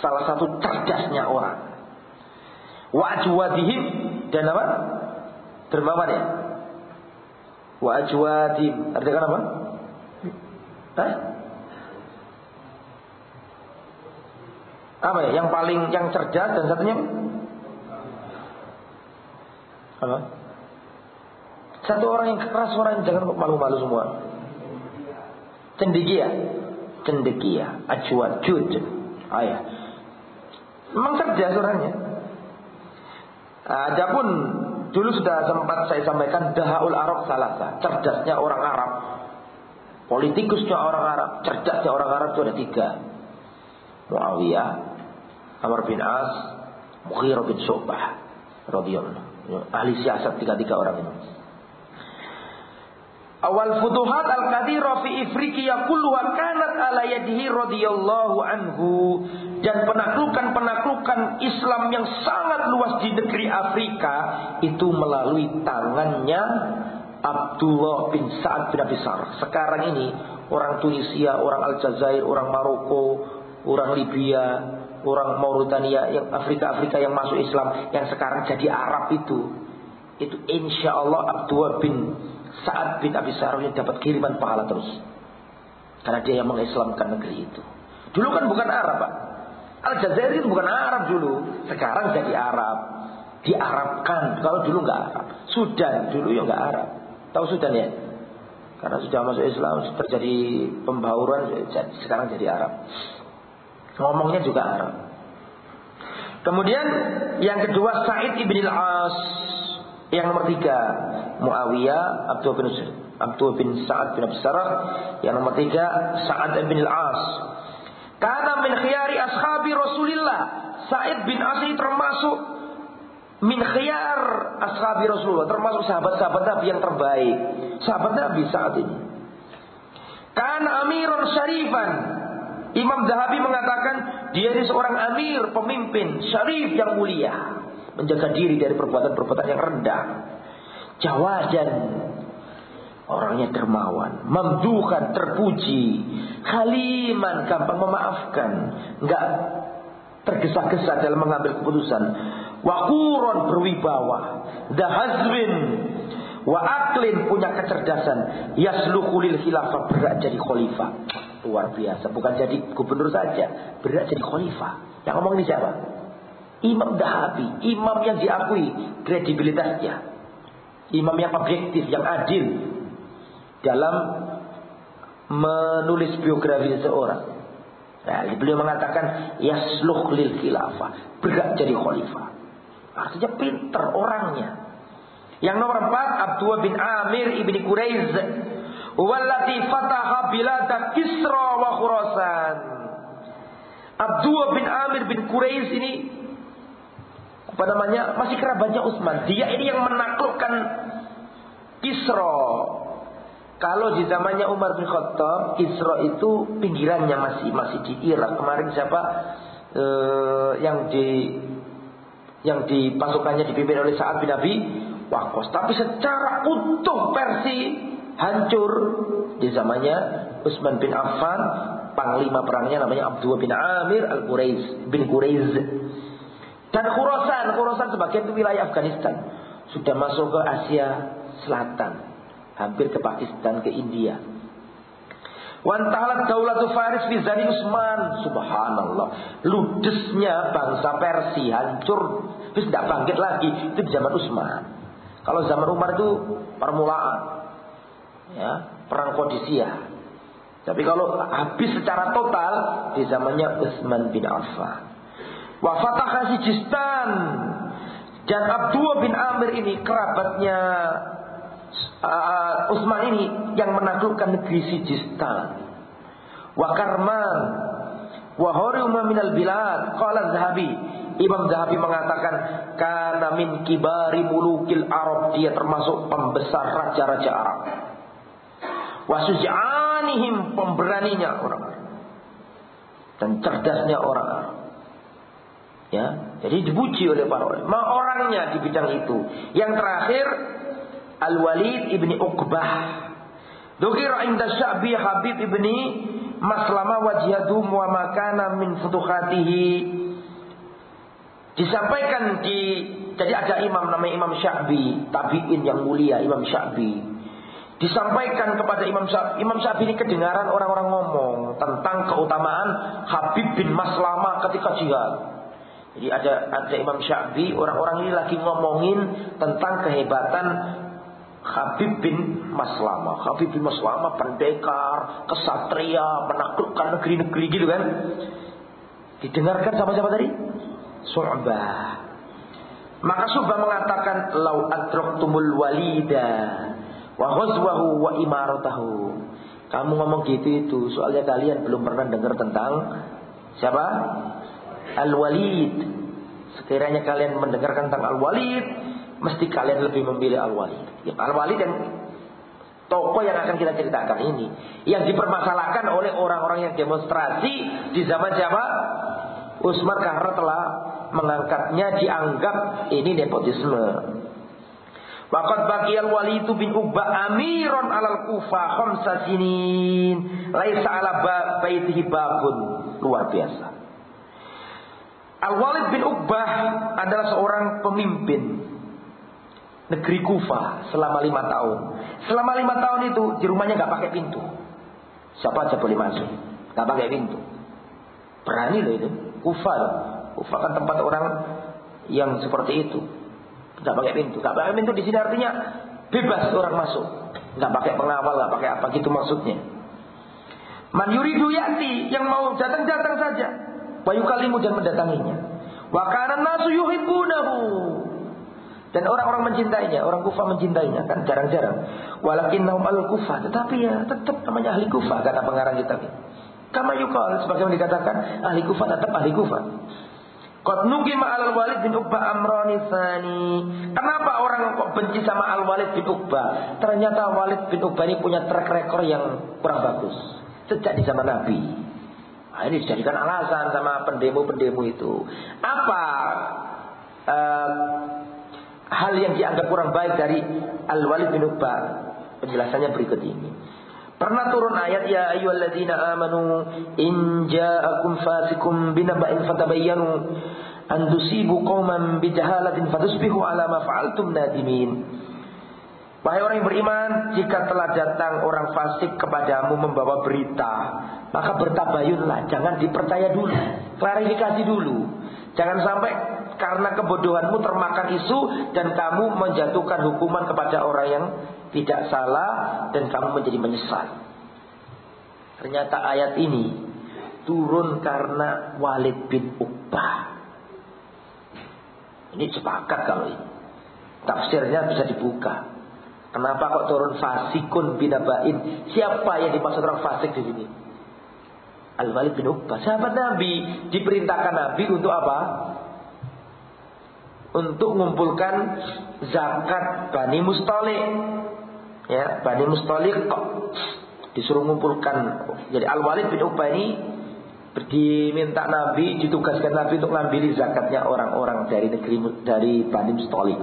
salah satu cerdasnya orang. Wa ajwadihim dan apa? Dermawan ya. Wa ajwadim. Artinya apa? Hah? Apa ya? Yang paling yang cerdas dan satunya apa? Satu orang yang keras orang jangan malu-malu semua. Cendekia, cendekia, ajwad, jud, ayah. Memang cerdas orangnya. Adapun dulu sudah sempat saya sampaikan dahaul Arab salah cerdasnya orang Arab. Politikusnya orang Arab, cerdasnya orang Arab itu ada tiga. Muawiyah, Amr bin As, Mughirah bin Syu'bah ahli siasat tiga-tiga orang ini. Awal futuhat al-kathira fi Ifriqiya kulluha kanat ala yadihi radhiyallahu anhu dan penaklukan-penaklukan Islam yang sangat luas di negeri Afrika itu melalui tangannya Abdullah bin Sa'ad bin Abi Sar. Sekarang ini orang Tunisia, orang Aljazair, orang Maroko, orang Libya, orang Mauritania, yang Afrika-Afrika yang masuk Islam yang sekarang jadi Arab itu itu insya Allah Abdullah bin saat bin Abi Sarah ini dapat kiriman pahala terus. Karena dia yang mengislamkan negeri itu. Dulu kan bukan Arab, Pak. Aljazair itu bukan Arab dulu. Sekarang jadi Arab. Diarabkan. Kalau dulu nggak Arab. Sudan dulu ya nggak Arab. Tahu Sudan ya? Karena sudah masuk Islam terjadi pembauran sekarang jadi Arab. Ngomongnya juga Arab. Kemudian yang kedua Said ibn al-As yang nomor tiga Muawiyah Abdul bin Abdul bin Sa'ad bin Abi Sarah. Yang nomor tiga Sa'ad bin Al-As. Karena min khiyari ashabi Rasulillah. Sa'id bin As ini termasuk min khiyar ashabi Rasulullah. Termasuk sahabat-sahabat Nabi yang terbaik. Sahabat Nabi saat ini. Karena amirun syarifan. Imam Zahabi mengatakan dia ini seorang amir, pemimpin, syarif yang mulia. Menjaga diri dari perbuatan-perbuatan yang rendah. Jawajan. Orangnya dermawan. Memdukan, terpuji. Haliman, gampang memaafkan. Enggak tergesa-gesa dalam mengambil keputusan. Wakuron berwibawa. Dahazwin Wa aklin punya kecerdasan. Yaslukulil khilafah berat jadi khalifah. Luar biasa. Bukan jadi gubernur saja. Berat jadi khalifah. Yang ngomong ini siapa? Imam Dahabi. Imam yang diakui kredibilitasnya. Imam yang objektif, yang adil. Dalam menulis biografi seseorang. Nah, beliau mengatakan yasluh lil khilafah, berat jadi khalifah. Artinya pinter orangnya. Yang nomor empat Abdullah bin Amir ibni Quraiz Wallati fataha bilada Kisra wa Khurasan Abdullah bin Amir bin Quraiz ini apa namanya masih kerabatnya Utsman. Dia ini yang menaklukkan Kisra. Kalau di zamannya Umar bin Khattab, Kisra itu pinggirannya masih masih di Irak. Kemarin siapa eh, yang di yang di pasukannya dipimpin oleh Sa'ad bin Abi Wakos. Tapi secara utuh Persi hancur di zamannya Utsman bin Affan. Panglima perangnya namanya Abdullah bin Amir al Quraiz bin Quraiz. Dan Khurasan, Khurasan sebagian itu wilayah Afghanistan. Sudah masuk ke Asia Selatan. Hampir ke Pakistan, ke India. Wantalat daulatu Faris fi zani Utsman. Subhanallah. Ludesnya bangsa Persia hancur. Terus tidak bangkit lagi. Itu di zaman Utsman. Kalau zaman Umar itu permulaan, ya perang Qadisiyah. Tapi kalau habis secara total di zamannya Utsman bin Affan. Wa fataha Sijistan dan Abdullah bin Amir ini kerabatnya uh, Utsman ini yang menaklukkan negeri Sijistan. Wa Karman wa Huruma minal bilad qala Zahabi Imam Zahabi mengatakan karena min kibari mulukil Arab dia termasuk pembesar raja-raja Arab. Wasujanihim pemberaninya orang dan cerdasnya orang. Ya, jadi dipuji oleh para ulama. Orangnya di bidang itu. Yang terakhir Al-Walid ibni Uqbah. Dukira inda Sya'bi Habib ibni Maslama wajihadum wa makana min futuhatihi Disampaikan di jadi ada imam namanya Imam Syabi, tabiin yang mulia Imam Syabi. Disampaikan kepada Imam Syabi, Imam Syabi ini kedengaran orang-orang ngomong tentang keutamaan Habib bin Maslama ketika jihad. Jadi ada ada Imam Syabi, orang-orang ini lagi ngomongin tentang kehebatan Habib bin Maslama. Habib bin Maslama pendekar, kesatria, menaklukkan negeri-negeri gitu kan. Didengarkan sama siapa tadi? Su'bah. Maka Su'bah mengatakan lau adraktumul walida wa ghazwahu wa imaratahu. Kamu ngomong gitu itu soalnya kalian belum pernah dengar tentang siapa? Al-Walid. Sekiranya kalian mendengarkan tentang Al-Walid, mesti kalian lebih memilih Al-Walid. Ya, Al-Walid yang tokoh yang akan kita ceritakan ini yang dipermasalahkan oleh orang-orang yang demonstrasi di zaman siapa? Utsman karena telah mengangkatnya dianggap ini nepotisme. Waqad baqiyal Walid bin Uqba amiron alal Kufa khamsa sinin. Laisa ala baitihi babun. Luar biasa. Al-Walid bin Uqbah adalah seorang pemimpin negeri Kufa selama lima tahun. Selama lima tahun itu di rumahnya nggak pakai pintu. Siapa aja boleh masuk, nggak pakai pintu. Berani loh itu. Kufa loh. Kufa kan tempat orang yang seperti itu. Tidak pakai pintu. Tidak pakai pintu di sini artinya bebas orang masuk. Tidak pakai pengawal, tidak pakai apa gitu maksudnya. Man yuridu yati yang mau datang datang saja. Wa yukalimu dan mendatanginya. Wa kana nasu yuhibbunahu. Dan orang-orang mencintainya, orang Kufa mencintainya kan jarang-jarang. Walakin naum al Kufa, tetapi ya tetap namanya ahli Kufa kata pengarang kitab. Kama yukal sebagaimana dikatakan ahli Kufa tetap ahli Kufa. Qad nukima al Walid bin Uqbah amrani tsani. Kenapa orang kok benci sama Al Walid bin Uqbah? Ternyata Walid bin Uqbah ini punya track record yang kurang bagus sejak di zaman Nabi. Nah, ini dijadikan alasan sama pendemo-pendemo itu. Apa uh, hal yang dianggap kurang baik dari Al-Walid bin Uqbah? Penjelasannya berikut ini. Pernah turun ayat ya ayyuhalladzina amanu in ja'akum fasikum binaba'in fatabayyanu an tusibu qauman bijahalatin fatusbihu ala ma fa'altum nadimin. Wahai orang yang beriman, jika telah datang orang fasik kepadamu membawa berita, maka bertabayunlah, jangan dipercaya dulu, klarifikasi dulu. Jangan sampai karena kebodohanmu termakan isu dan kamu menjatuhkan hukuman kepada orang yang tidak salah dan kamu menjadi menyesal. Ternyata ayat ini turun karena Walid bin Uqbah. Ini sepakat kalau ini. Tafsirnya bisa dibuka. Kenapa kok turun fasikun binabain? Siapa yang dimaksud orang fasik di sini? Al-Walid bin Uqbah, sahabat Nabi, diperintahkan Nabi untuk apa? Untuk mengumpulkan zakat Bani Mustalik. Ya, Bani Mustalik disuruh mengumpulkan. Jadi Al-Walid bin Uqbah ini diminta Nabi, ditugaskan Nabi untuk ngambil zakatnya orang-orang dari negeri dari Bani Mustalik.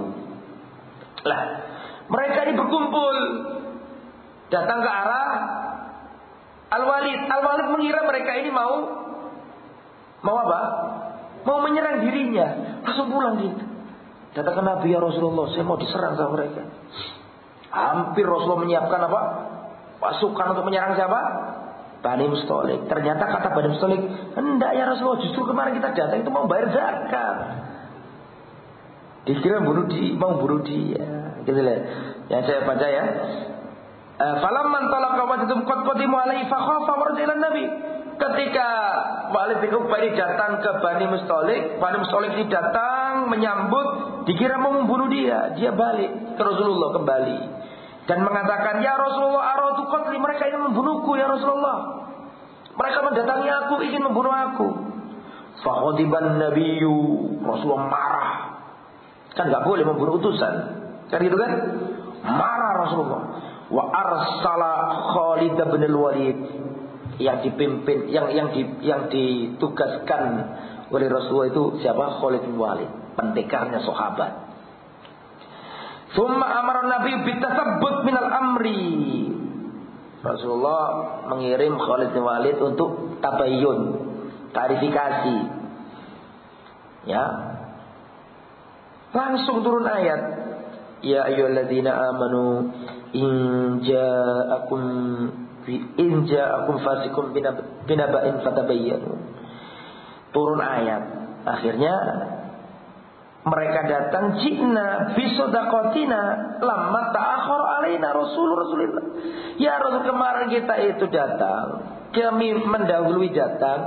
Lah, mereka ini berkumpul datang ke arah Al-Walid. Al-Walid mengira mereka ini mau mau apa? Mau menyerang dirinya. Langsung pulang gitu. Datang Nabi ya Rasulullah, saya mau diserang sama mereka. Hampir Rasulullah menyiapkan apa? Pasukan untuk menyerang siapa? Bani Mustolik. Ternyata kata Bani Mustolik, hendak ya Rasulullah, justru kemarin kita datang itu mau bayar zakat. Dikira bunuh di, mau bunuh dia. Gitu lah. Yang saya baca ya. Eh, falamman talaqa wajadum qad qadimu alaihi fa khafa nabi. Ketika Walid bin Uqbah datang ke Bani Mustolik, Bani Mustolik ini datang menyambut, dikira mau membunuh dia, dia balik ke Rasulullah kembali dan mengatakan, "Ya Rasulullah, aradu qatli, mereka ingin membunuhku ya Rasulullah." Mereka mendatangi aku, ingin membunuh aku. Fakhodiban Nabiyu, Rasulullah marah. Kan nggak boleh membunuh utusan. Kan gitu kan? Marah Rasulullah. Wa arsala Khalid bin Walid yang dipimpin yang yang di, yang ditugaskan oleh Rasulullah itu siapa? Khalid bin Walid, pendekarnya sahabat. Thumma amara Nabi bitasabbut minal amri. Rasulullah mengirim Khalid bin Walid untuk tabayyun, klarifikasi. Ya. Langsung turun ayat Ya ayyuhalladzina amanu in ja'akum in ja'akum fasikum binaba'in fatabayyanu. Turun ayat. Akhirnya mereka datang jina bisodakotina lama ta'akhir alaina rasul rasulillah. Ya Rasul kemarin kita itu datang kami mendahului datang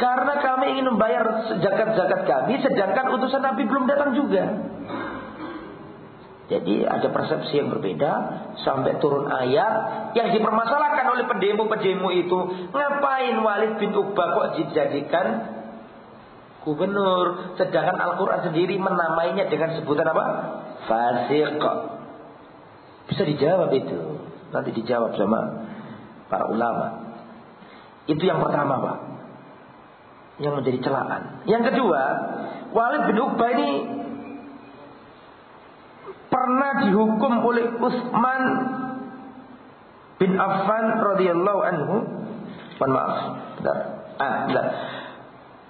karena kami ingin membayar zakat-zakat kami sedangkan utusan Nabi belum datang juga. Jadi ada persepsi yang berbeda sampai turun ayat yang dipermasalahkan oleh pendemo-pendemo itu. Ngapain Walid bin Uqbah kok dijadikan gubernur sedangkan Al-Qur'an sendiri menamainya dengan sebutan apa? Fasik. Bisa dijawab itu. Nanti dijawab sama para ulama. Itu yang pertama, Pak. Yang menjadi celaan. Yang kedua, Walid bin Uqbah ini pernah dihukum oleh Utsman bin Affan radhiyallahu anhu. Mohon maaf. Ah.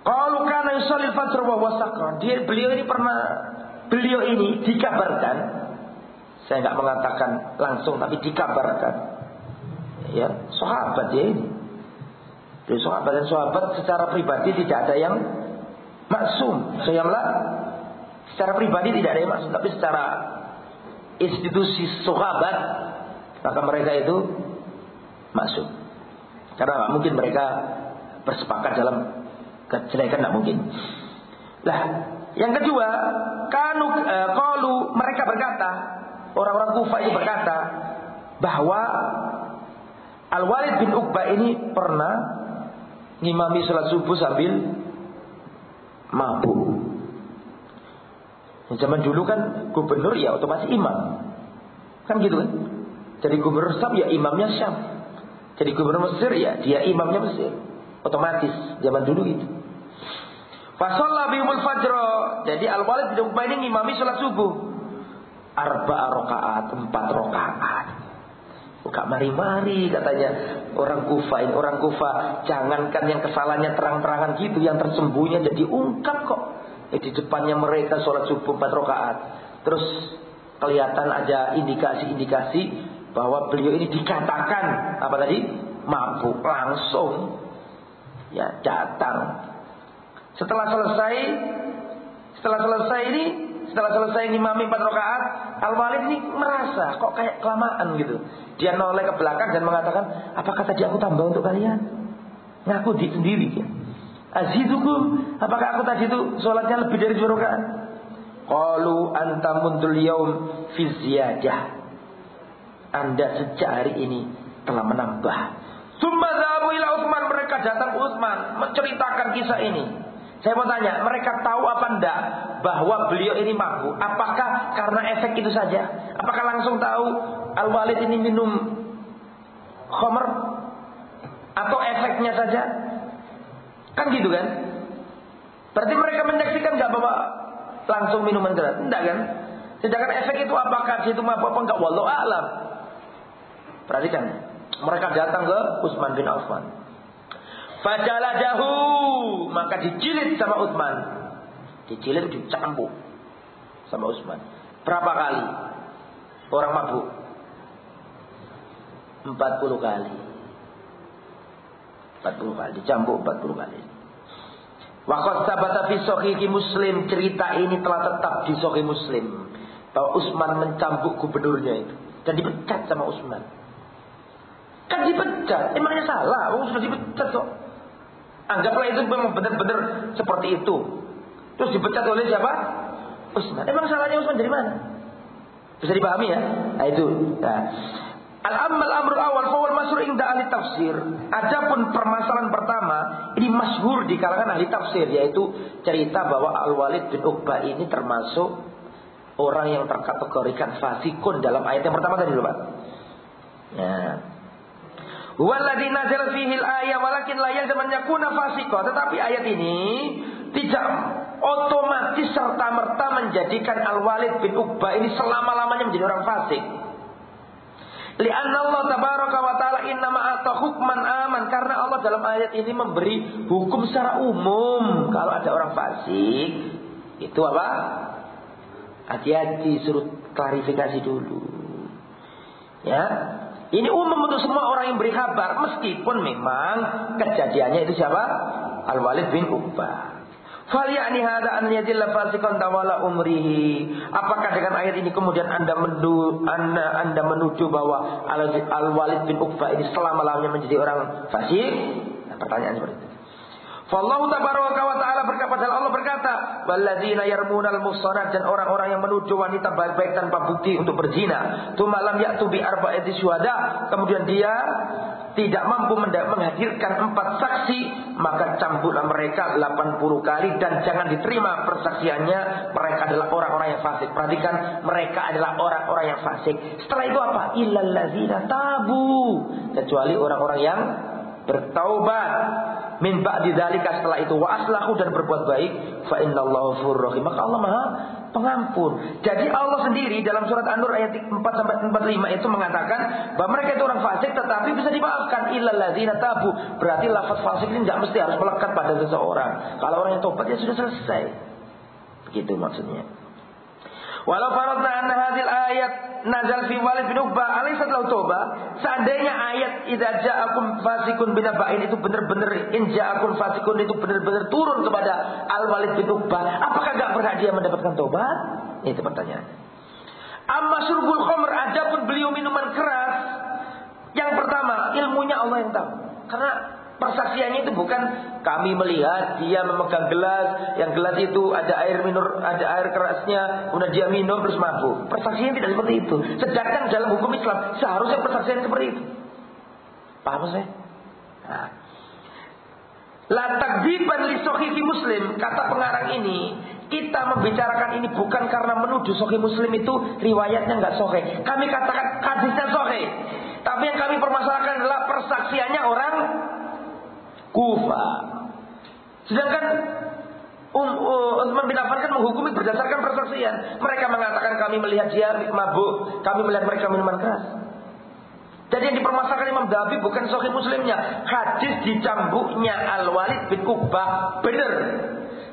Kalau karena yusalli fajr wa wasakran, dia beliau ini pernah beliau ini dikabarkan. Saya nggak mengatakan langsung tapi dikabarkan. Ya sahabat ya ini. Jadi sahabat dan sahabat secara pribadi tidak ada yang maksum. Sayanglah secara pribadi tidak ada yang maksum tapi secara institusi sahabat maka mereka itu masuk karena mungkin mereka bersepakat dalam kejelekan nggak mungkin lah yang kedua kanu e, kalu mereka berkata orang-orang Kufah itu berkata bahwa Al Walid bin Uqbah ini pernah ngimami sholat subuh sambil mabuk Zaman dulu kan gubernur ya otomatis imam. Kan gitu kan? Jadi gubernur Syam ya imamnya Syam. Jadi gubernur Mesir ya dia imamnya Mesir. Otomatis zaman dulu itu. Fasolla bihumul fajro. Jadi Al-Walid bin Uqbah ini ngimami sholat subuh. Arba rokaat, empat rokaat. Buka mari-mari katanya orang Kufa ini orang Kufa jangankan yang kesalahannya terang-terangan gitu yang tersembunyi jadi ungkap kok eh, di depannya mereka sholat subuh empat rakaat terus kelihatan aja indikasi-indikasi bahwa beliau ini dikatakan apa tadi mabuk langsung ya datang setelah selesai setelah selesai ini setelah selesai ngimami empat rakaat Al Walid ini merasa kok kayak kelamaan gitu dia noleh ke belakang dan mengatakan, apakah tadi aku tambah untuk kalian? Ngaku di sendiri ya. Azidukum, apakah aku tadi itu sholatnya lebih dari dua rakaat? Qalu anta mundul yaum fi ziyadah. Anda sejak hari ini telah menambah. Summa ila Utsman, mereka datang Utsman menceritakan kisah ini. Saya mau tanya, mereka tahu apa enggak bahwa beliau ini mabuk? Apakah karena efek itu saja? Apakah langsung tahu Al-Walid ini minum khamr atau efeknya saja? Kan gitu kan? Berarti mereka menyaksikan nggak bahwa langsung minuman keras? Enggak kan? Sedangkan efek itu apakah itu mabuk apa enggak? Wallahu a'lam. Perhatikan. Mereka datang ke Utsman bin Affan. Fajalajahu maka dijilid sama Utsman. Dijilid dicambuk sama Utsman. Berapa kali? Orang mabuk 40 kali. 40 kali, dicambuk 40 kali. Waqad sabata fi sahihi Muslim, cerita ini telah tetap di sahih Muslim bahwa Utsman mencambuk gubernurnya itu dan dipecat sama Utsman. Kan dipecat, emangnya salah? Oh, sudah dipecat kok. Anggaplah itu memang benar-benar seperti itu. Terus dipecat oleh siapa? Utsman. Emang salahnya Utsman dari mana? Bisa dipahami ya? Nah itu. Nah. Al-ammal amrul awal fawal masyhur inda ahli tafsir. Adapun permasalahan pertama ini masyhur di kalangan ahli tafsir yaitu cerita bahwa Al-Walid bin Uqbah ini termasuk orang yang terkategorikan fasikun dalam ayat yang pertama tadi loh Pak. Ya. Walladzi nazala fihi al-ayah walakin la yalzam an yakuna fasiqa. Tetapi ayat ini tidak otomatis serta merta menjadikan Al-Walid bin Uqbah ini selama-lamanya menjadi orang fasik. Lianna Allah tabaraka wa taala innama ata hukman aman karena Allah dalam ayat ini memberi hukum secara umum kalau ada orang fasik itu apa? Hati-hati suruh klarifikasi dulu. Ya. Ini umum untuk semua orang yang beri kabar meskipun memang kejadiannya itu siapa? Al-Walid bin Uqbah. Hada an yadilla tawala umrihi. Apakah dengan ayat ini kemudian Anda menuju Anda, anda menuju bahwa Al-Walid bin Uqbah ini selama-lamanya menjadi orang fasik? Nah, pertanyaan seperti itu. Fallahu tabaraka wa taala berkata Allah berkata, "Walladzina yarmunal muhsanat" dan orang-orang yang menuju wanita baik-baik tanpa bukti untuk berzina. Tsumma lam ya'tu bi arba'ati syuhada, kemudian dia tidak mampu menghadirkan empat saksi, maka cambuklah mereka 80 kali dan jangan diterima persaksiannya. Mereka adalah orang-orang yang fasik. Perhatikan, mereka adalah orang-orang yang fasik. Setelah itu apa? Illalladzina tabu. Kecuali orang-orang yang bertaubat min ba'di dzalika setelah itu wa aslahu dan berbuat baik fa innallaha ghafurur rahim maka Allah Maha pengampun. Jadi Allah sendiri dalam surat An-Nur ayat 4 sampai 45 itu mengatakan bahwa mereka itu orang fasik tetapi bisa dimaafkan illal ladzina tabu. Berarti lafaz fasik ini tidak mesti harus melekat pada seseorang. Kalau orang yang tobat ya sudah selesai. Begitu maksudnya. Walau faradna anna hadil ayat nazal fi Walid bin Uqbah alaisa lahu toba. Seandainya ayat idza ja'akum fasikun binaba'in itu benar-benar in ja'akum fasikun itu benar-benar turun kepada Al Walid bin Uqbah, apakah enggak berhak dia mendapatkan tobat? Itu pertanyaannya. Amma surbul khamr adapun beliau minuman keras yang pertama ilmunya Allah yang tahu. Karena Persaksiannya itu bukan kami melihat dia memegang gelas, yang gelas itu ada air minum, ada air kerasnya, kemudian dia minum terus mabuk. Persaksian tidak seperti itu. Sedangkan dalam hukum Islam seharusnya persaksian seperti itu. Paham saya? Nah. La takdiban li muslim kata pengarang ini kita membicarakan ini bukan karena menuduh sohi muslim itu riwayatnya nggak sohe. Kami katakan hadisnya sohe. Tapi yang kami permasalahkan adalah persaksiannya orang Kufa. Sedangkan Um, uh, Utsman bin Affan kan menghukumi berdasarkan persaksian. Mereka mengatakan kami melihat dia mabuk, kami melihat mereka minuman keras. Jadi yang dipermasalahkan Imam Dhabi bukan sahih muslimnya. Hadis dicambuknya Al-Walid bin Uqbah benar.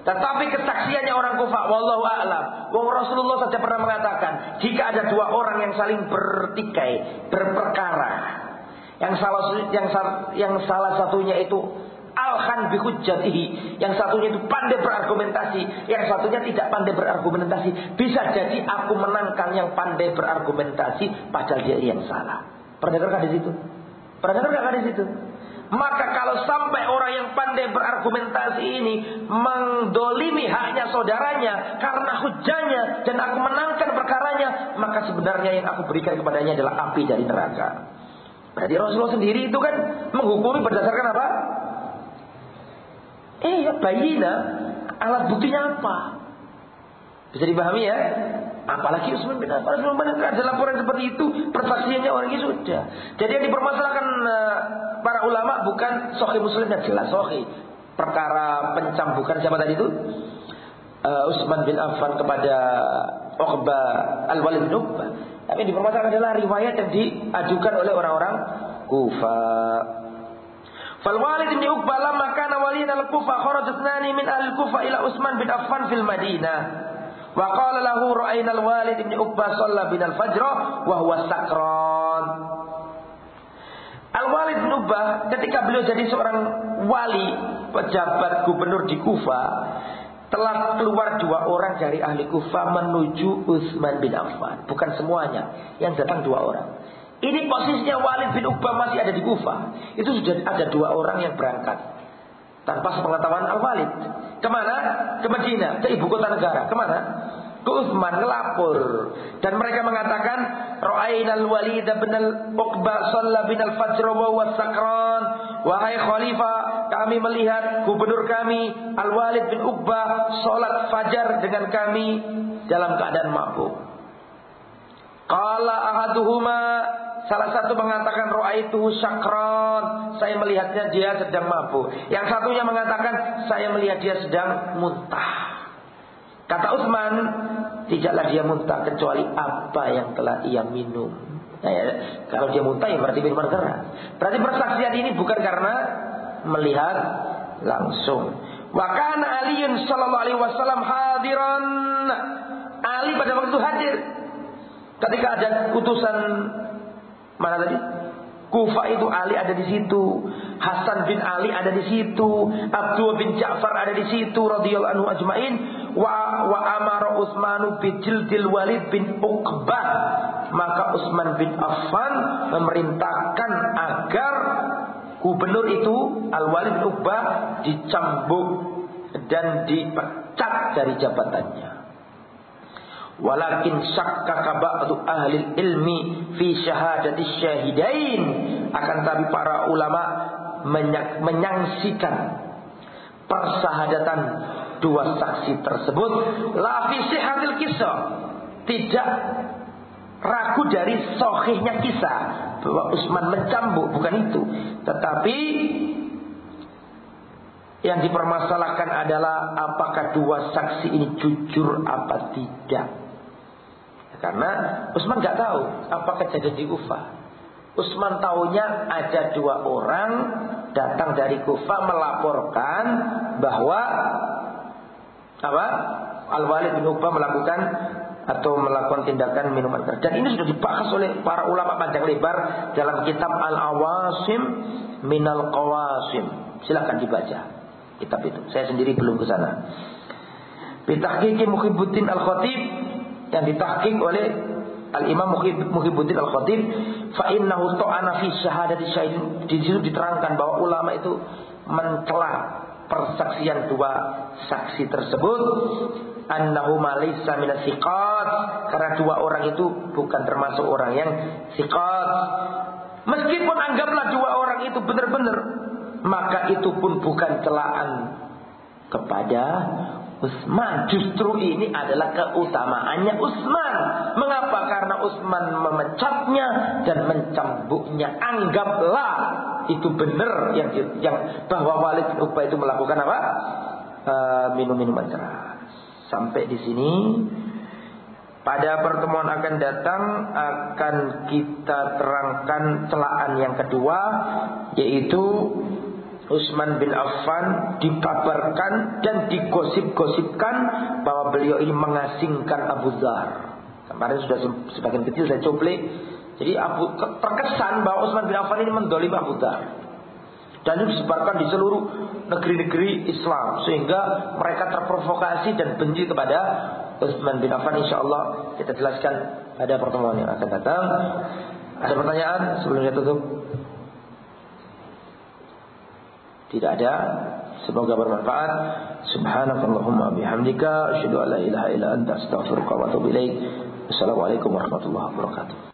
Tetapi kesaksiannya orang Kufah, wallahu a'lam. Wong Rasulullah saja pernah mengatakan, jika ada dua orang yang saling bertikai, berperkara, yang salah yang yang salah satunya itu alhan bihujjatihi, yang satunya itu pandai berargumentasi, yang satunya tidak pandai berargumentasi. Bisa jadi aku menangkan yang pandai berargumentasi padahal dia yang salah. Pernah dengar di situ? Pernah dengar di situ? Maka kalau sampai orang yang pandai berargumentasi ini mendolimi haknya saudaranya karena hujahnya dan aku menangkan perkaranya, maka sebenarnya yang aku berikan kepadanya adalah api dari neraka. Berarti Rasulullah sendiri itu kan menghukumi berdasarkan apa? Eh ya bayina alat buktinya apa? Bisa dipahami ya? Apalagi Usman bin Affan. Usman ada laporan seperti itu. Persaksiannya orang ini sudah. Jadi yang dipermasalahkan uh, para ulama bukan sohi muslimnya jelas sohi. Perkara pencambukan siapa tadi itu? Uh, Utsman bin Affan kepada Uqba Al-Walid bin. Tapi yang dipermasalahkan adalah riwayat yang diajukan oleh orang-orang Kufa. Fal Walid bin Uqba lamma kana waliyan al-Kufa kharajat nani min al-Kufa ila Utsman bin Affan fil Madinah. Wa qala lahu ra'ayna al-Walid bin Uqbah shalla bin al-fajr wa huwa sakran. Al-Walid bin Uqbah ketika beliau jadi seorang wali, pejabat gubernur di Kufa, telah keluar dua orang dari ahli Kufa menuju Utsman bin Affan. Bukan semuanya, yang datang dua orang. Ini posisinya Walid bin Uqbah masih ada di Kufa. Itu sudah ada dua orang yang berangkat tanpa sepengetahuan Al-Walid. Ke mana? Ke Medina, ke ibu kota negara. Ke mana? Ke Utsman ngelapor dan mereka mengatakan Ra'ainal Walid bin Al-Uqba shalla bin al-fajr wa huwa sakran wahai khalifah kami melihat gubernur kami Al-Walid bin Uqba salat fajar dengan kami dalam keadaan mabuk Qala ahaduhuma Salah satu mengatakan roa itu sakron. Saya melihatnya dia sedang mabuk. Yang satunya mengatakan saya melihat dia sedang muntah. Kata Utsman, tidaklah dia muntah kecuali apa yang telah ia minum. Nah, ya, kalau dia muntah ya berarti minuman keras. Berarti persaksian ini bukan karena melihat langsung. Wa kana Aliun sallallahu alaihi wasallam hadiran. Ali pada waktu hadir. Ketika ada utusan Mana tadi? Kufa itu Ali ada di situ, Hasan bin Ali ada di situ, Abdul bin Ja'far ada di situ radhiyallahu anhu ajmain wa wa amara Utsman bijildil Walid bin Uqbah. Maka Utsman bin Affan memerintahkan agar gubernur itu Al-Walid bin Uqbah dicambuk dan dipecat dari jabatannya. Walakin syakkaka ba'du ahli ilmi fi syahadati syahidain. Akan tapi para ulama menyangsikan persahadatan dua saksi tersebut la fi sihatil kisah. Tidak ragu dari sohihnya kisah bahwa Utsman mencambuk bukan itu, tetapi yang dipermasalahkan adalah apakah dua saksi ini jujur apa tidak. Karena Utsman nggak tahu apa kejadian di Kufa. Utsman tahunya ada dua orang datang dari Kufa melaporkan bahwa apa? Al-Walid bin Uqbah melakukan atau melakukan tindakan minuman keras. Dan ini sudah dibahas oleh para ulama panjang lebar dalam kitab Al-Awasim Minal Qawasim. Silakan dibaca kitab itu. Saya sendiri belum ke sana. Bitahqiqi Muhibbuddin Al-Khatib yang ditahqiq oleh Al-Imam Muhibbuddin Al-Khatib fa innahu ta'ana fi syahadati syahid. Di situ diterangkan bahwa ulama itu mencela persaksian dua saksi tersebut. Annahu malaysa min karena dua orang itu bukan termasuk orang yang siqat meskipun anggaplah dua orang itu benar-benar maka itu pun bukan celaan kepada Utsman. Justru ini adalah keutamaannya Utsman. Mengapa? Karena Utsman memecatnya dan mencambuknya. Anggaplah itu benar yang yang bahwa Walid bin itu melakukan apa? Uh, minum minuman keras. Sampai di sini pada pertemuan akan datang akan kita terangkan celaan yang kedua yaitu Utsman bin Affan dikabarkan dan digosip-gosipkan bahwa beliau ini mengasingkan Abu Dhar. Kemarin sudah sebagian kecil saya coplik. Jadi Abu terkesan bahwa Utsman bin Affan ini mendolim Abu Dhar. Dan itu disebarkan di seluruh negeri-negeri Islam sehingga mereka terprovokasi dan benci kepada Utsman bin Affan insya Allah kita jelaskan pada pertemuan yang akan datang. Ada pertanyaan sebelum kita tutup? Tidak ada. Semoga bermanfaat. Subhanakallahumma bihamdika asyhadu an la ilaha illa anta astaghfiruka wa atubu ilaik. Assalamualaikum warahmatullahi wabarakatuh.